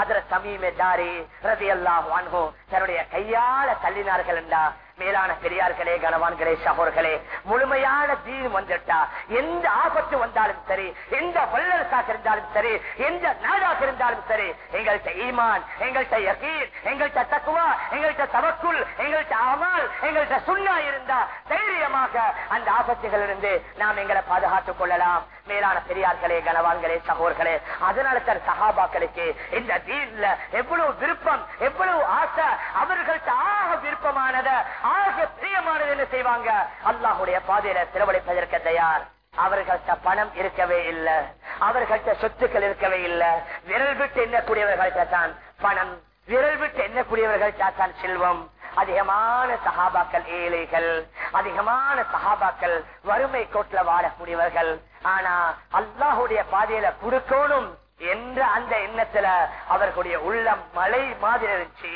அதர சமீமே தாரி ரதி எல்லாம் வான்கோ தன்னுடைய கையால தள்ளினார்கள் என்றா மேலான பெரியார்களே கனவான்களே சகோர்களே முழுமையான தீன் வந்துட்டா. எந்த ஆபத்து வந்தாலும் சரி எந்த வல்லரசாக இருந்தாலும் சரி எந்த நாடாக இருந்தாலும் சரி எங்கள்கிட்ட ஈமான் எங்கள்கிட்ட யகீர் எங்கள்கிட்ட தக்குவா எங்கள்கிட்ட தவக்குள் எங்கள்கிட்ட அமல் எங்கள்கிட்ட சுண்ணா இருந்தா தைரியமாக அந்த ஆபத்துகளிலிருந்து நாம் எங்களை பாதுகாத்துக் கொள்ளலாம். மேலான பெரியார்களே கனவான்களே சகோர்களே அதனால தன் சகாபாக்களுக்கு இந்த தீன்ல எவ்வளவு விருப்பம் எவ்வளவு ஆசை அவர்கள்ட்ட ஆக விருப்பமானத ஆக பிரியமானது என்ன செய்வாங்க? அல்லாஹுடைய பாதையில செலவழிப்பதற்கு தயார். அவர்கள்ட்ட பணம் இருக்கவே இல்லை அவர்கள்ட்ட சொத்துக்கள் இருக்கவே இல்லை. விரல் விட்டு எண்ணக்கூடியவர்கள்ட்ட தான் பணம் விரல் விட்டு எண்ணக்கூடியவர்கள்ட்ட தான் செல்வம். அதிகமான சகாபாக்கள் ஏழைகள் அதிகமான சகாபாக்கள் வறுமை கோட்டில் வாழக்கூடியவர்கள். ஆனா அல்லாஹுடைய பாதையில கொடுக்கணும் என்ற அந்த எண்ணத்துல அவர்களுடைய உள்ளம் மலை மாதிரி இருந்துச்சு.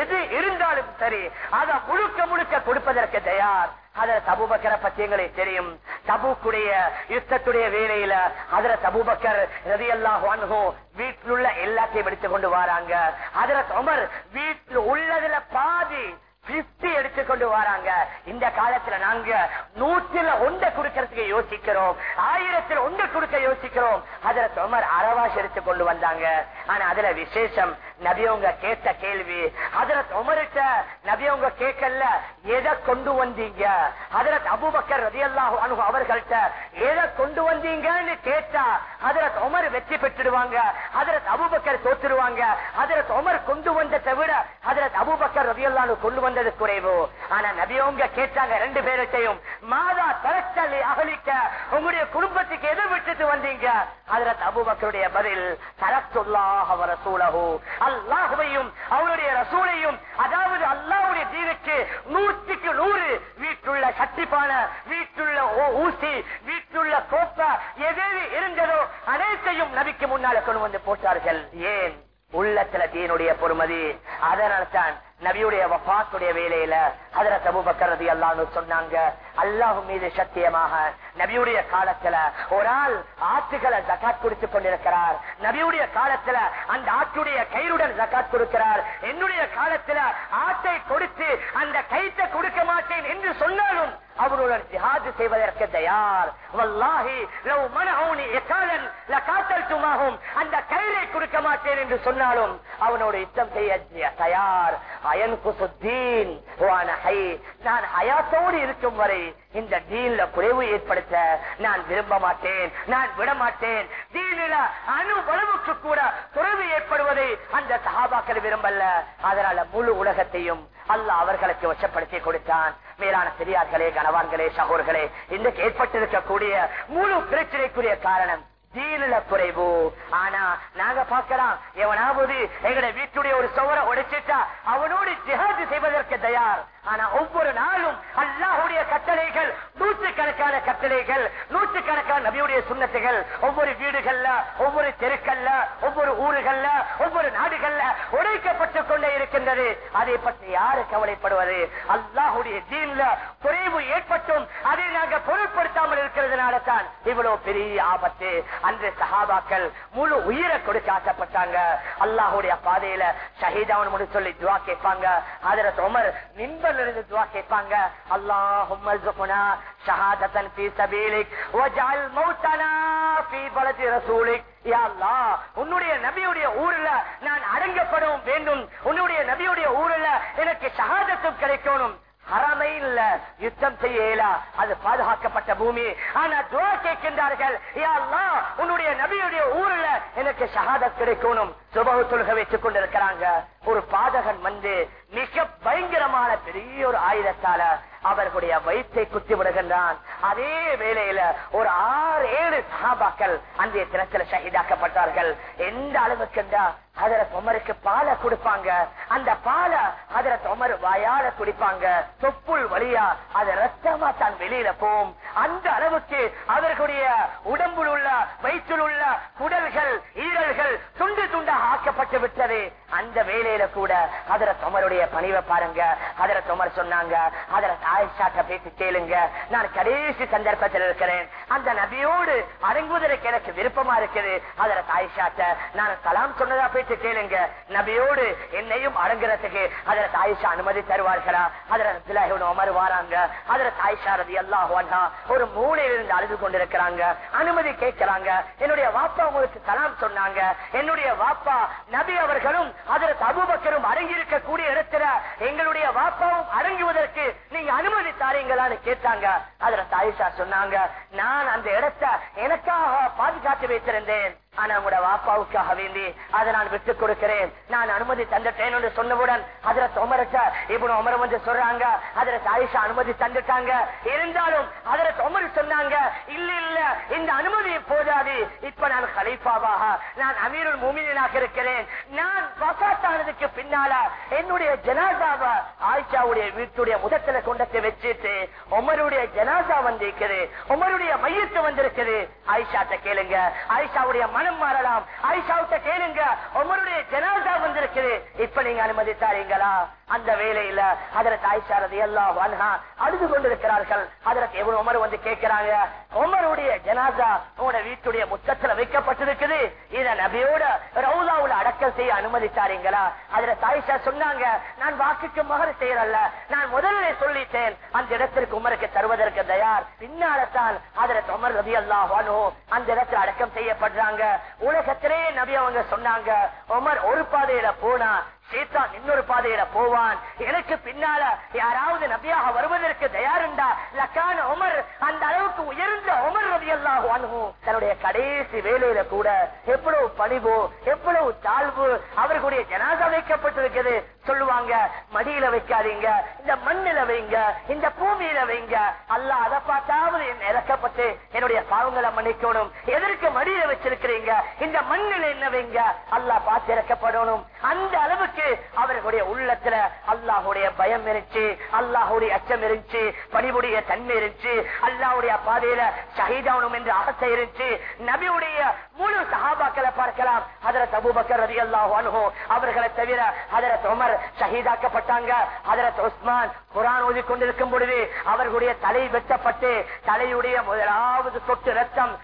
எது இருந்தாலும் சரி அதை முழுக்க முழுக்க கொடுப்பதற்கு தயார். அதுல தபுபக்கரை பத்தி எங்களுக்கு தெரியும். தபுக்குடைய யுத்தத்துடைய வேலையில அதுல தபுபக்கர் ரதியல்லாஹு அன்ஹு வீட்டில் உள்ள எல்லாத்தையும் எடுத்துக் கொண்டு வராங்க. அதுல உமர் வீட்டில் உள்ளதுல பாதி பிப்டி எடுத்துக்கொண்டு வராங்க. இந்த காலத்துல நாங்க நூற்றுல ஒன்று கொடுக்கறதுக்கு யோசிக்கிறோம். ஆயிரத்துல ஒன்று கொடுக்க யோசிக்கிறோம். அதுல தொமர் அறவாசி எடுத்து கொண்டு வந்தாங்க. ஆனா அதுல விசேஷம் நபியவங்க கேட்ட கேள்வி அதுல உமர்கிட்ட நபியவங்க கேட்கல எதை கொண்டு வந்தீங்க? அதுல அபுபக்கர் ரதியல்லாஹு அனுகு அவர்கள்ட்ட எதை கொண்டு வந்தீங்கன்னு கேட்டா அதுல உமர் வெற்றி பெற்றுடுவாங்க அதுல அபுபக்கர் தோத்துருவாங்க அதுல உமர் கொண்டு வந்ததை விட அதுல அபுபக்கர் ரதியல்லானு கொண்டு வந்தது குறைவு. ஆனா நபியவங்க கேட்டாங்க ரெண்டு பேர்கிட்டையும் மாதா தரச்சல் அகலிக்க உங்களுடைய குடும்பத்துக்கு எதை விட்டுட்டு வந்தீங்க? அதுல அபுபக்கருடைய பதில் தரத்துல்லாஹ ரசூலஹு. அல்லாஹுவையும் அவருடைய ரசூலையும் அதாவது அல்லாவுடைய தீனுக்கு நூற்றுக்கு நூறு வீட்டுள்ள சட்டிப்பான வீட்டுள்ள ஊசி வீட்டுள்ள கோப்ப எது இருந்ததோ அனைத்தையும் நபிக்கு முன்னால கொண்டு வந்து போட்டார்கள். ஏன்? உள்ளத்துல தீனுடைய பொறுமதி. அதனால்தான் நபியுடைய வபாத்துடைய வேலையில அதுல தபுபக்கரதி அல்லான்னு சொன்னாங்க அல்லாஹ் மீது சத்தியமாக நபியுடைய காலத்துல ஒரு ஆள் ஆற்றுகளை ஜக்காத் கொடுத்து கொண்டிருக்கிறார். நபியுடைய காலத்துல அந்த ஆற்றுடைய கயிறுடன் ஜக்காத் கொடுக்கிறார். என்னுடைய காலத்துல ஆட்டை கொடுத்து அந்த கைத்தை கொடுக்க மாட்டேன் என்று சொன்னாலும் அவருடன் ஜிஹாது செய்வதற்கு தயார். வல்லாஹி லவ் மனஹூனி இகாலன் லகாத்தல்துமாஹும். அந்த கயிறை கொடுக்க மாட்டேன் என்று சொன்னாலும் அவனோடு யுத்தம் செய்ய தயார். நான் ஹயாத்தோடு இருக்கும் வரை இந்த டீன்ல குறைவு ஏற்படுத்த நான் விரும்ப மாட்டேன் நான் விட மாட்டேன். தீனில அணுகளவுக்கு கூட குறைவு ஏற்படுவதை அந்த சகாபாக்கள் விரும்பல. அதனால முழு உலகத்தையும் அல்ல அவர்களுக்கு வசப்படுத்தி கொடுத்தான். மேலான பெரியார்களே கனவான்களே சகோர்களே இன்றைக்கு ஏற்பட்டிருக்கக்கூடிய முழு பிரச்சனைக்குரிய காரணம் தீனில குறைவு ஆனா நாங்க பார்க்கலாம் எவனாவது எங்களை வீட்டுடைய ஒரு சுவரை உடைச்சிட்டா அவனோடு ஜிஹாஜ் செய்வதற்கு தயார். ஆனா ஒவ்வொரு நாளும் அல்லாஹுடைய கட்டளைகள் நூற்றுக்கணக்கான கட்டளைகள் நூற்றுக்கணக்கான நபியுடைய சுண்ணத்துகள் ஒவ்வொரு வீடுகள்ல ஒவ்வொரு தெருக்கள்ல ஒவ்வொரு ஊர்கள்ல ஒவ்வொரு நாடுகள்ல உடைக்கப்பட்டுக் கொண்டே இருக்கின்றது. அதை பற்றி யாரு கவலைப்படுவது? அல்லாஹுடைய தீன்ல குறைவு ஏற்பட்டும் அதை நாங்க பொருட்படுத்தாமல் இருக்கிறதுனால தான் இவ்வளவு பெரிய ஆபத்து. அன்று சஹாபாக்கள் முழு உயிரை கொடுக்க ஆசைப்பட்டாங்க. அல்லாஹுடைய பாதையில ஷஹீதாவன் முடி சொல்லி துவா கேட்பாங்க. அதுல உமர் நின்பல் இருந்து துவா கேட்பாங்க. அல்லாஹும் ஷஹாதத்தன் ஃபீ சபீலிக் வஜஅல் மௌத்தனா ஃபீ பலதி ரசூலிக். யா அல்லாஹ் உன்னுடைய நபியுடைய ஊர்ல நான் அடங்கப்படவும் வேண்டும். உன்னுடைய நபியுடைய ஊர்ல எனக்கு ஷஹாதத்தும் கிடைக்கணும். ஹரமையில் யுத்தம் செய்யலா. அது பாதுகாக்கப்பட்ட பூமி. ஆனா துவா கேட்கின்றார்கள் யா உன்னுடைய நபியுடைய ஊர்ல எனக்கு ஷஹாதத் கிடைக்கணும். சுபகு தொழுக வைத்துக் கொண்டிருக்கிறாங்க. ஒரு பாதகன் வந்து மிக பயங்கரமான பெரிய ஒரு ஆயுதத்தால அவர்களுடைய வயிற்றை குத்தி விடுகின்றான். அதே வேளையில ஒரு ஆறு ஏழு சஹாபாக்கள் அந்த தினத்தில் ஷஹீதாக்கப்பட்டார்கள். எந்த அளவுக்கு ஹதரத் உமருக்கு பாலை கொடுப்பாங்க. அந்த பாலை ஹதரத் உமர் வாயால குடிப்பாங்க. தொப்புள் வழியா அது ரத்தமா தான் வெளியில போகும். அந்த அளவுக்கு அவர்களுடைய உடம்பில் உள்ள வயிற்றில் உள்ள குடல்கள் ஈரல்கள் துண்டு துண்டாக ஆக்கப்பட்டு விட்டது. அந்த வேலையில கூட அதர தொமருடைய பணிவை பாருங்க. அதர தொமர் சொன்னாங்க அதர ஆயிஷாட்ட பேசி கேளுங்க. நான் கடைசி சந்தர்ப்பத்தில் இருக்கிறேன். அந்த நபியோடு அடங்குவதற்கு எனக்கு விருப்பமா இருக்குது. அதர ஆயிஷாட்ட நான் கலாம் சொன்னதா பேசி கேளுங்க. நபியோடு என்னையும் அடங்குறதுக்கு ஹதரத் தாயிஷா அனுமதி தருவார்களா? ஹதரத் அப்துல்லாஹி உமர் வாராங்க. ஹதரத் ஆயிஷா ஒரு மூலையில இருந்து அழுது கொண்டிருக்கிறாங்க. அனுமதி கேட்கிறாங்க. என்னுடைய வாப்பா உங்களுக்கு சலாம் சொன்னாங்க. என்னுடைய வாப்பா நபி அவர்களும் அதர அபூபக்கரும் அடங்கியிருக்க கூடிய இடத்துல எங்களுடைய வாப்பாவும் அடங்குவதற்கு நீங்க அனுமதி தாரீங்களான்னு கேட்டாங்க. அதர தாயிஷா சொன்னாங்க நான் அந்த இடத்தை எனக்காக பாதுகாத்து வைத்திருந்தேன். ஆனா உங்களோட வாப்பாவுக்காக வேண்டி அதை நான் விட்டுக் கொடுக்கிறேன். நான் அனுமதி தந்துட்டேன் என்று சொன்னவுடன் அதுல தொமரட்ட இவனு உமர் வந்து சொல்றாங்க அதுல ஆயிஷா அனுமதி தந்துட்டாங்க. இருந்தாலும் அதுல தொமர் சொன்னாங்க இல்ல இல்ல இந்த அனுமதி போதாது. இப்ப நான் கலைப்பாவாக நான் அமீருள் மூமினாக இருக்கிறேன். நான் வசாத்தானதுக்கு பின்னால என்னுடைய ஜனாசாவை ஆயிஷாவுடைய வீட்டுடைய முதத்துல கொண்டத்தை வச்சுட்டு உமருடைய ஜனாசா வந்திருக்குது உமருடைய மையத்து வந்திருக்குது. ஆயிஷாட்ட கேளுங்க ஆயிஷாவுடைய மனம் மாறலாம். ஆயிஷாவிட்ட கேளுங்க. உமருடைய ஜனாதா வந்திருக்குது. இப்ப நீங்க அனுமதித்தாரீங்களா? அந்த வேலையில அதற்கு ஆயிஷா எல்லாம் வன்ஹா அழுது கொண்டிருக்கிறார்கள். அதற்கு எவ்வளவு உமர் வந்து கேட்கிறாங்க உமருடைய ஜனாதா உங்களோட வீட்டுடைய முத்தத்துல வைக்கப்பட்டிருக்குது. இத நபியோட ரவுலாவுல அடக்கல் செய்ய அனுமதித்தாரீங்களா அதுல தாயிஷா சொன்னாங்க நான் வாக்குக்கு மகர் செய்யறல்ல. நான் முதல்ல சொல்லிட்டேன். அந்த இடத்திற்கு உமருக்கு தருவதற்கு தயார். பின்னால்தான் அதுல உமர் ரதி அல்லாஹானோ அந்த இடத்துல அடக்கம் செய்யப்படுறாங்க. உலகத்திலேயே நபி அவங்க சொன்னாங்க உமர் ஒரு பாதையில போனா சேத்தான் இன்னொரு பாதையில போவான். எனக்கு பின்னால யாராவது நபியாக வருவதற்கு தயாருண்டா? லக்கான உமர் அந்த அளவுக்கு உயர்ந்த உமர் ரவி அல்லாஹ் தன்னுடைய கடைசி வேலையில கூட எவ்வளவு பணிவு எவ்வளவு தாழ்வு அவர்களுடைய ஜனாதா வைக்கப்பட்டிருக்கிறது. சொல்லுவாங்க மடியில வைக்காதீங்க இந்த மண்ணில வைங்க இந்த பூமியில வைங்க. அல்ல அதை பார்த்தாவது என்ன இறக்கப்பட்டு என்னுடைய பாவங்களை மன்னிக்கணும். எதற்கு மடியில வச்சிருக்கிறீங்க? இந்த மண்ணில என்ன வைங்க? அல்லாஹ் பார்த்து இறக்கப்படணும். அந்த அளவுக்கு அவர்களுடைய உள்ளத்துல அல்லாஹுடைய பயம் இருந்துச்சு அல்லாஹுடைய அச்சம் இருந்துச்சு பணிவுடைய தன்மை இருந்துச்சு அல்லாஹுடைய பாதையில ஷஹீதாவணும் என்று ஆசை இருந்துச்சு நபியுடைய முழு சஹாபாக்களை பார்க்கலாம். ஹதரத் அபுபக்கர் ரதி அல்லாஹ் அவர்களை தவிர ஹதரத் உமர் ஷஹீதாக்கப்பட்டாங்க. ஹதரத் உஸ்மான் குரான் ஓதி கொண்டிருக்கும் பொழுது அவர்களுடைய தலை வெட்டப்பட்டு தலையுடைய முதலாவது சொட்டு ரத்தம்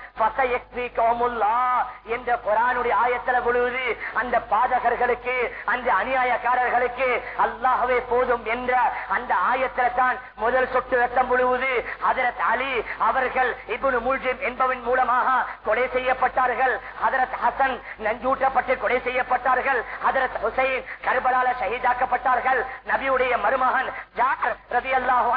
என்ற குரானுடைய ஆயத்தில் விழுவது அந்த பாதகர்களுக்கு அந்த அநியாயக்காரர்களுக்கு அல்லாஹவே போதும் என்ற அந்த ஆயத்தில் தான் முதல் சொட்டு ரத்தம் விழுவது. ஹதரத் அலி அவர்கள் இபுனு முல்ஜிம் என்பவன் மூலமாக கொலை செய்யப்பட்டார்கள். செய்யப்பட்டார்கள் ஹதரத் ஹசன் நஞ்சூட்டப்பட்டு கொலை செய்யப்பட்டார்கள். ஹதரத் ஹுசைன் கருபலால ஷஹீதாக்கப்பட்டார்கள். நபியுடைய மருமகன் ஜாக்கர் ரவி அல்லாஹு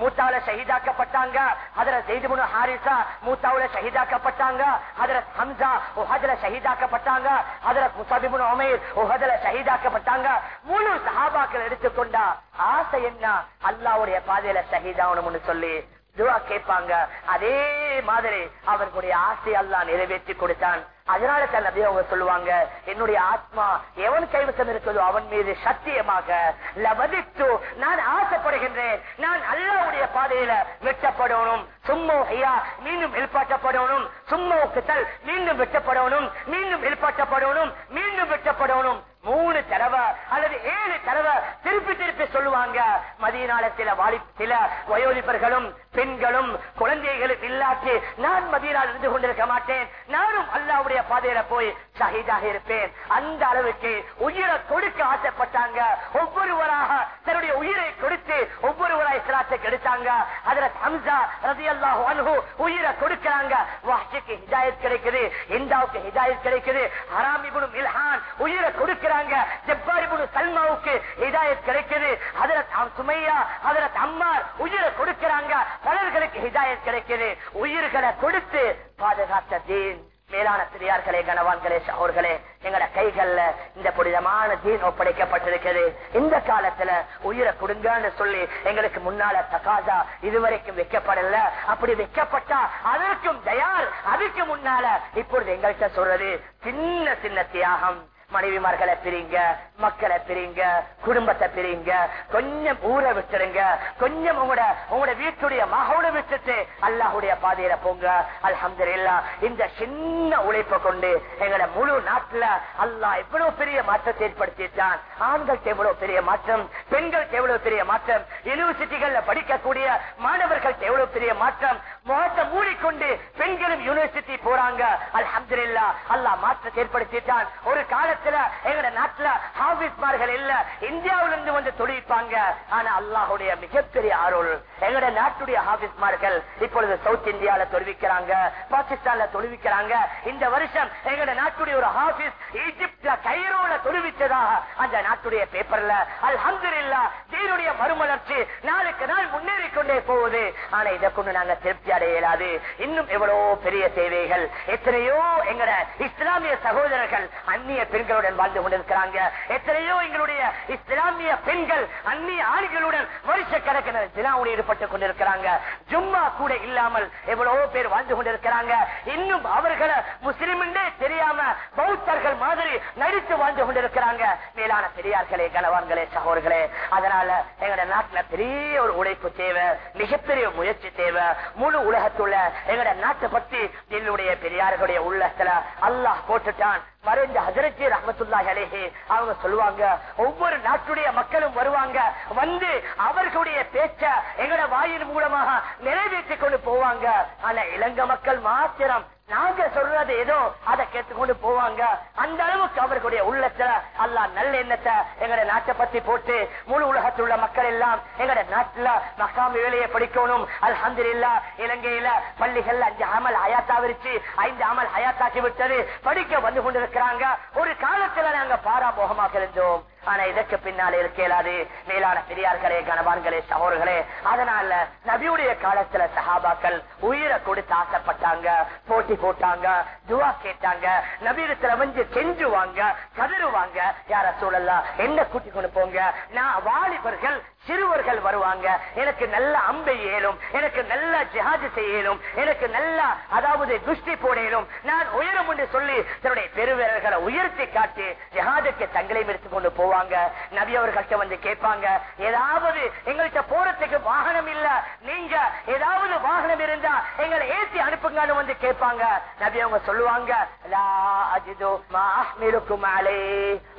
மூத்தாவில ஷஹீதாக்கப்பட்டாங்க. அதரத் ஜெய்துபுனு ஹாரிசா மூத்தாவுல ஷஹீதாக்கப்பட்டாங்க. ஹதரத் ஹம்சா உஹதுல ஷஹீதாக்கப்பட்டாங்க. ஹதரத் முசாபிபுன் உமைர் உஹதுல ஷஹீதாக்கப்பட்டாங்க. முழு சஹாபாக்கள் எடுத்துக்கொண்டா ஆசை என்ன? அல்லாவுடைய பாதையில ஷஹீதாகணும்னு சொல்லி துவா கேட்பாங்க. அதே மாதிரி அவர்களுடைய ஆசை அல்லா நிறைவேற்றி கொடுத்தான். அதனால தான் நபி அவங்க சொல்லுவாங்க என்னுடைய ஆத்மா எவன் கைவசம் இருக்குதோ அவன் மீது சத்தியமாக லபதித்து நான் ஆசைப்படுகின்றேன். நான் அல்லாவுடைய பாதையில வெட்டப்படணும். சும்மோ ஐயா மீண்டும் எழுப்பாட்டப்படணும் சும்மோ கிட்டல் மீண்டும் வெட்டப்படணும். மீண்டும் எழுப்பாட்டப்படணும் மீண்டும் வெட்டப்படணும். மூணு தடவை அல்லது ஏழு தடவை திருப்பி திருப்பி சொல்லுவாங்க. மதியனால சில வாலி சில வயோதிபர்களும் பெண்களும் குழந்தைகளும் இல்லாட்டி நான் மதியனால் இருந்து கொண்டிருக்க மாட்டேன். நானும் அல்லாவுடைய அல்லாவுடைய பாதையில போய் ஷஹீதாக இருப்பேன். அந்த அளவுக்கு உயிரை கொடுக்க ஆசைப்பட்டாங்க. ஒவ்வொருவராக தன்னுடைய உயிரை கொடுத்து ஒவ்வொருவராய் இஸ்லாத்தை கெடுத்தாங்க. அதுல ஹம்சா ரதி அல்லாஹு அனுகு உயிரை கொடுக்கிறாங்க. வாஷிக்கு ஹிஜாயத் கிடைக்குது இந்தாவுக்கு ஹிஜாயத் கிடைக்குது. ஹராம் இப்னு மில்ஹான் உயிரை கொடுக்கிறாங்க. ஜப்பார் சல்மாவுக்கு ஹிஜாயத் கிடைக்குது. அதுல சுமையா அதுல அம்மார் உயிரை கொடுக்கிறாங்க. பலர்களுக்கு ஹிஜாயத் கிடைக்குது. உயிர்களை கொடுத்து பாதுகாத்த தீன். மேலான பெரியார்களே கனவான்களே சகோர்களே எங்கட கைகள்ல இந்த புனிதமான தீன் ஒப்படைக்கப்பட்டிருக்கிறது. இந்த காலத்துல உயிரை கொடுங்கன்னு சொல்லி எங்களுக்கு முன்னால தகாதா இதுவரைக்கும் வைக்கப்படல. அப்படி வைக்கப்பட்டா அதற்கும் தயார் அதுக்கு முன்னால இப்பொழுது எங்கள்கிட்ட சொல்றது சின்ன சின்ன தியாகம். மனைவிமார்களை பிரிங்க மக்களை பிரிங்க குடும்பத்தை பிரிங்க கொஞ்சம் ஊரை விட்டுருங்க கொஞ்சம் உங்களோட உங்களோட வீட்டுடைய மகோட விட்டுட்டு அல்லாஹுடைய பாதையில போங்க. அல்ஹம்துலில்லா இந்த சின்ன உழைப்பை கொண்டு எங்களை முழு நாட்டுல அல்லாஹ் எவ்வளவு பெரிய மாற்றத்தை ஏற்படுத்திட்டான் ஆண்களுக்கு எவ்வளவு பெரிய மாற்றம் பெண்களுக்கு எவ்வளவு பெரிய மாற்றம் யூனிவர்சிட்டிகள்ல படிக்கக்கூடிய மாணவர்களுக்கு எவ்வளவு பெரிய மாற்றம் முகத்தை மூடிக்கொண்டு பெண்களும் யூனிவர்சிட்டி போறாங்க அல்ஹம்துலில்லா அல்லா மாற்றத்தை ஏற்படுத்திட்டான். ஒரு காலத்துல எங்கட நாட்டுல ஹாபிஸ்மார்கள் இல்ல இந்தியாவிலிருந்து வந்து தொழிப்பாங்க ஆனா அல்லாஹுடைய மிகப்பெரிய அருள். எங்கட நாட்டுடைய ஹாபிஸ்மார்கள் இப்பொழுது சவுத் இந்தியால தொழுவிக்கிறாங்க பாகிஸ்தான்ல தொழுவிக்கிறாங்க. இந்த வருஷம் எங்கட நாட்டுடைய ஒரு ஹாபிஸ் ஈஜிப்ட்ல கைரோல தொழுவிச்சதாக அந்த நாட்டுடைய பேப்பர்ல. அல்ஹம்துலில்லா தீனுடைய மறுமலர்ச்சி நாளுக்கு நாள் முன்னேறி கொண்டே போகுது. ஆனா இதை கொண்டு நாங்க திருப்தி அடைய இயலாது இன்னும் எவ்வளவு பெரிய தேவைகள் எத்தனையோ எங்கட இஸ்லாமிய சகோதரர்கள் அந்நிய பெண்களுடன் வாழ்ந்து கொண்டிருக்கிறாங்க. எத்தனையோ எங்களுடைய இஸ்லாமிய பெண்கள் அந்நிய ஆண்களுடன் வருஷ கணக்கினர் தினாவுடன் ஈடுபட்டுக் கொண்டிருக்கிறாங்க. ஜும்மா கூட இல்லாமல் எவ்வளவோ பேர் வாழ்ந்து கொண்டிருக்கிறாங்க. இன்னும் அவர்களை முஸ்லிம் தெரியாம பௌத்தர்கள் மாதிரி நடித்து வாழ்ந்து கொண்டிருக்கிறாங்க. மேலான பெரியார்களே கனவான்களே சகோதர்களே அதனால எங்கட நாட்டுல பெரிய ஒரு உழைப்பு தேவை மிகப்பெரிய முயற்சி தேவை. முழு உலகத்துள்ள எங்கட நாட்டு பத்தி என்னுடைய பெரியார்களுடைய உள்ளத்துல அல்லாஹ் போட்டுட்டான். மறைந்த ஹசரத்தி ரஹமத்துல்லா அலேஹே அவங்க சொல்லுவாங்க ஒவ்வொரு நாட்டுடைய மக்களும் வருவாங்க வந்து அவர்களுடைய பேச்ச எங்கட வாயின் மூலமாக நிறைவேற்றிக் கொண்டு போவாங்க. ஆனா இலங்கை மக்கள் மாத்திரம் நாங்க சொல்றது ஏதோ அதை கேட்டுக்கொண்டு போவாங்க. அந்த அளவுக்கு அவர்களுடைய உள்ளத்துல அல்லா நல்ல எண்ணத்தை எங்கட நாட்டை பத்தி போட்டு முழு உலகத்தில் உள்ள மக்கள் எல்லாம் எங்கட நாட்டுல மக்காமி வேலையை படிக்கணும். அல்ஹம்துலில்லா இலங்கையில பள்ளிகள் அஞ்சு அமல் ஹயாத்தா விரிச்சு ஐந்து அமல் ஹயாத்தாக்கி விட்டது. படிக்க வந்து இருக்கிறாங்க. ஒரு காலத்துல நாங்க பாராமோகமாக இருந்தோம் ஆனா இதற்கு பின்னால இருக்கலாது. மேலான பெரியார்களே கணவான்களே சகோர்களே அதனால நபியுடைய காலத்துல சஹாபாக்கள் உயிரை கொடுத்து ஆசைப்பட்டாங்க போட்டி போட்டாங்க துவா கேட்டாங்க நபீரத்துல வந்து செஞ்சுவாங்க கதறுவாங்க. யார சூழல்லாம் என்ன கூட்டி கொண்டு போங்க? நான் வாலிபர்கள் சிறுவர்கள் வருவாங்க. எனக்கு நல்ல அம்பை ஏலும் எனக்கு நல்ல ஜிஹாது செய்யலும் எனக்கு நல்ல அதாவது துஷ்டி போடலும். நான் உயரும் என்று சொல்லி தன்னுடைய பெருவீரர்களை உயர்த்தி காட்டி ஜிஹாஜுக்கு தங்களையும் எடுத்துக் கொண்டு போவாங்க. நபி அவர்கள்ட்ட வந்து கேட்பாங்க. ஏதாவது எங்கள்கிட்ட போறதுக்கு வாகனம் இல்ல நீங்க ஏதாவது வாகனம் இருந்தா எங்களை ஏத்தி அனுப்புங்கன்னு வந்து கேட்பாங்க. நபி அவங்க சொல்லுவாங்க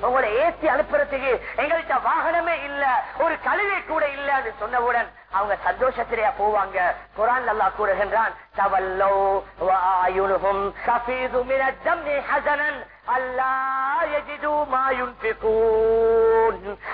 உங்களை ஏத்தி அனுப்புறதுக்கு எங்கள்கிட்ட வாகனமே இல்ல ஒரு கழுதை கூட இல்லன்னு சொன்னவுடன் அவங்க சந்தோஷத்திலேயே போவாங்க? குரான் நல்லா கூறுகின்றான்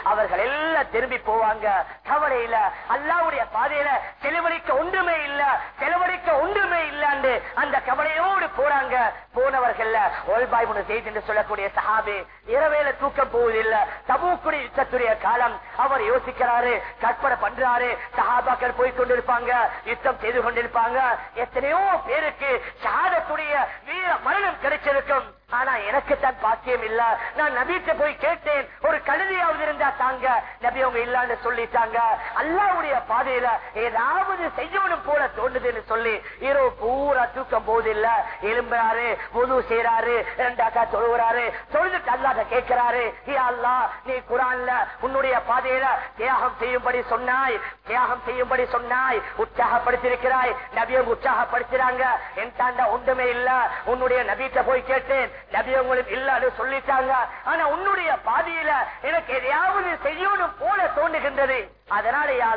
அவர்கள் எல்லாம் திரும்பி போவாங்க. கவலையில அல்லாவுடைய பாதையில செலவழிக்க ஒன்றுமே இல்ல செலவழிக்க ஒன்றுமே இல்லாண்டு அந்த கவலையோடு போறாங்க. போனவர்கள் ஒல்பாய் செய்தி என்று சொல்லக்கூடிய சஹாபி இரவேல தூக்கம் போவதில்லை. தபூக்குடி யுத்தத்துடைய காலம் அவர் யோசிக்கிறாரு கற்பனை பண்றாரு சஹாபாக்கள் போய் கொண்டிருப்பாங்க யுத்தம் செய்து கொண்டிருப்பாங்க. எத்தனையோ பேருக்கு ஷஹாதத்துடைய வீர மரணம் கிடைச்சிருக்கும். ஆனா எனக்கு தான் பாக்கியம் இல்ல. நான் நபீட்ட போய் கேட்டேன். ஒரு கழுதியாவது இருந்தா தாங்க. நபி அவங்க இல்லான்னு சொல்லிட்டாங்க. அல்லாவுடைய பாதையில ஏதாவது செய்யணும் போல தோணுதுன்னு சொல்லி இரவு பூரா தூக்கம் போதில்ல. எலும்புறாரு முது செய்யறாரு ரெண்டாக்கா தொழுகிறாரு தொழுதுட்டு அல்லாத கேட்கிறாரு ஏ அல்லா நீ குரான்ல உன்னுடைய பாதையில தியாகம் செய்யும்படி சொன்னாய். தியாகம் செய்யும்படி சொன்னாய். உற்சாகப்படுத்திருக்கிறாய் நபியம் உற்சாகப்படுத்துறாங்க. என் தாண்டா ஒன்றுமே இல்ல. உன்னுடைய நபீட்ட போய் கேட்டேன். நபி உங்களுக்கு இல்லன்னு சொல்லிட்டாங்க. ஆனா உன்னுடைய பாதியில எனக்கு எதையாவது செய்யணும் போல தோன்றுகின்றது. அதனால யா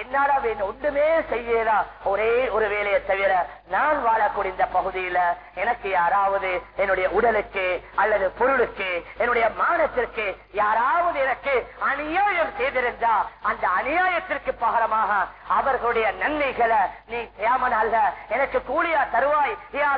என்னால அவன் ஒன்றுமே செய்யலா ஒரே ஒரு வேலையை தவிர நான் வாழக்கூடிய இந்த பகுதியில எனக்கு யாராவது என்னுடைய உடலுக்கு அல்லது பொருளுக்கு என்னுடைய மானத்திற்கு யாராவது எனக்கு அநியாயம் செய்திருந்தா அந்த அநியாயத்திற்கு பகரமாக அவர்களுடைய நன்மைகளை நீ தேமனல்ல எனக்கு கூலியா தருவாய். யா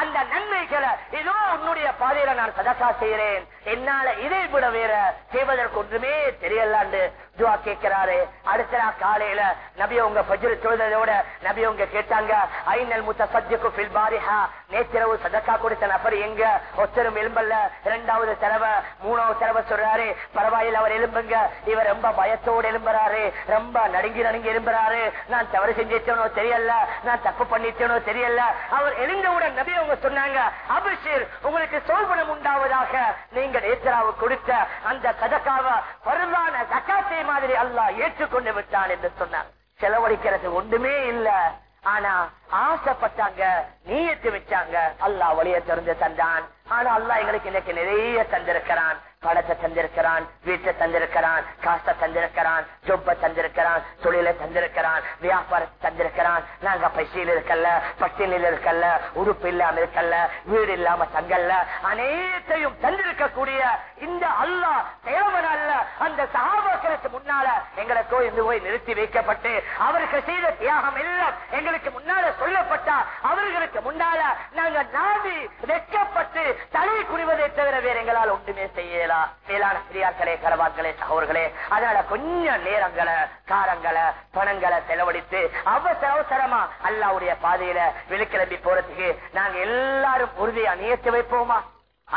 அந்த நன்மைகளை ஏதோ உன்னுடைய பாதையில நான் சதசா செய்கிறேன். என்னால இதை விட வேற செய்வதற்கு ஒன்றுமே தெரியலாண்டு. துவா கேட்கிறாரு. அடுத்த நாள் காலையில நபி உங்க பஜ்ரு தொழுதோட நபி உங்க கேட்டாங்க ஐநல் முத்த சத்தியக்கு பில்பாரிஹா நேற்றிரவு சதக்கா கொடுத்த நபர் எங்க? ஒத்தரும் எலும்பல்ல இரண்டாவது தடவை மூணாவது தடவை சொல்றாரு பரவாயில்ல அவர் எலும்புங்க இவர் ரொம்ப பயத்தோடு எலும்புறாரு ரொம்ப நடுங்கி நடுங்கி எலும்புறாரு நான் தவறு செஞ்சிட்டேனோ தெரியல. நான் தப்பு பண்ணிட்டேனோ தெரியல. அவர் எழுந்தவுடன் நபி அவங்க சொன்னாங்க அபிஷேர் உங்களுக்கு சோல்பனம் உண்டாவதாக. நீங்க நேத்ராவு கொடுத்த அந்த சதக்காவ பருவான சக்காத்தை மாதிரி அல்லாஹ் ஏற்றுக்கொண்டு விட்டான் என்று சொன்னார். செலவழிக்கிறது ஒன்றுமே இல்ல. ஆனா ஆசைப்பட்டாங்க நீயத்து வச்சாங்க அல்லாஹ் வழிய திறந்து தந்தான். ஆனா அல்லா எங்களுக்கு இன்னைக்கு நிறைய தந்திருக்கிறான். பணத்தை தந்திருக்கிறான் வீட்டை தந்திருக்கிறான் காசை தந்திருக்கிறான் ஜொப்ப தந்திருக்கிறான் தொழிலை தந்திருக்கிறான் வியாபாரத்தை தந்திருக்கிறான். நாங்க பசியில் இருக்கல்ல பட்டியலில் இருக்கல்ல உறுப்பு இல்லாம இருக்கல்ல வீடு இல்லாம தங்கல்ல. அனைத்தையும் தந்திருக்கக்கூடிய இந்த அல்லாஹ் தேவன் அல்ல. அந்த சகாபாக்களுக்கு முன்னால எங்களுக்கோ இருந்து போய் நிறுத்தி வைக்கப்பட்டு அவருக்கு செய்த தியாகம் எல்லாம் எங்களுக்கு முன்னால சொல்லப்பட்டா அவர்களுக்கு முன்னால நாங்க நாடி வெக்கப்பட்டு தலை குறிவதை தவிர வேற எங்களால் ஒன்றுமே செய்யலாம் மேலான பெரியார்களே கரவான்களே சகோர்களே அதனால கொஞ்சம் நேரங்களை காரங்களை பணங்களை செலவழித்து அவசர அவசரமா அல்லாவுடைய பாதையில வெளிக்கிளம்பி போறதுக்கு நாங்க எல்லாரும் உறுதியா நியத்து வைப்போமா?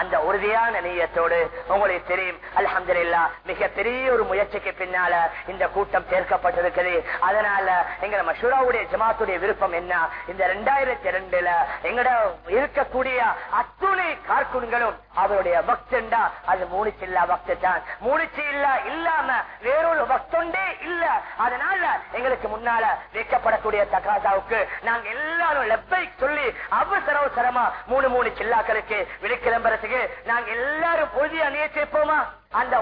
அந்த உறுதியான நீயத்தோடு உங்களுக்கு தெரியும். அல்ஹம்துலில்லா மிக பெரிய ஒரு முயற்சிக்கு பின்னால இந்த கூட்டம் சேர்க்கப்பட்டிருக்குது. அதனால எங்க மஷூராவுடைய ஜமாத்துடைய விருப்பம் என்ன? இந்த ரெண்டாயிரத்தி ரெண்டுல எங்கட இருக்கக்கூடிய அத்துணை கார்குன்களும் அவருடைய பக்தண்டா? அது மூணு இல்லா பக்து தான் மூணு இல்லா இல்லாம வேறொரு பக்தொண்டே இல்ல. அதனால எங்களுக்கு முன்னால வைக்கப்படக்கூடிய தகாதாவுக்கு நாங்க எல்லாரும் லெப்பை சொல்லி அவசர அவசரமா மூணு மூணு சில்லாக்களுக்கு நாங்க எல்லாரும் பொழுதி அணிய சேர்ப்போமா? அந்த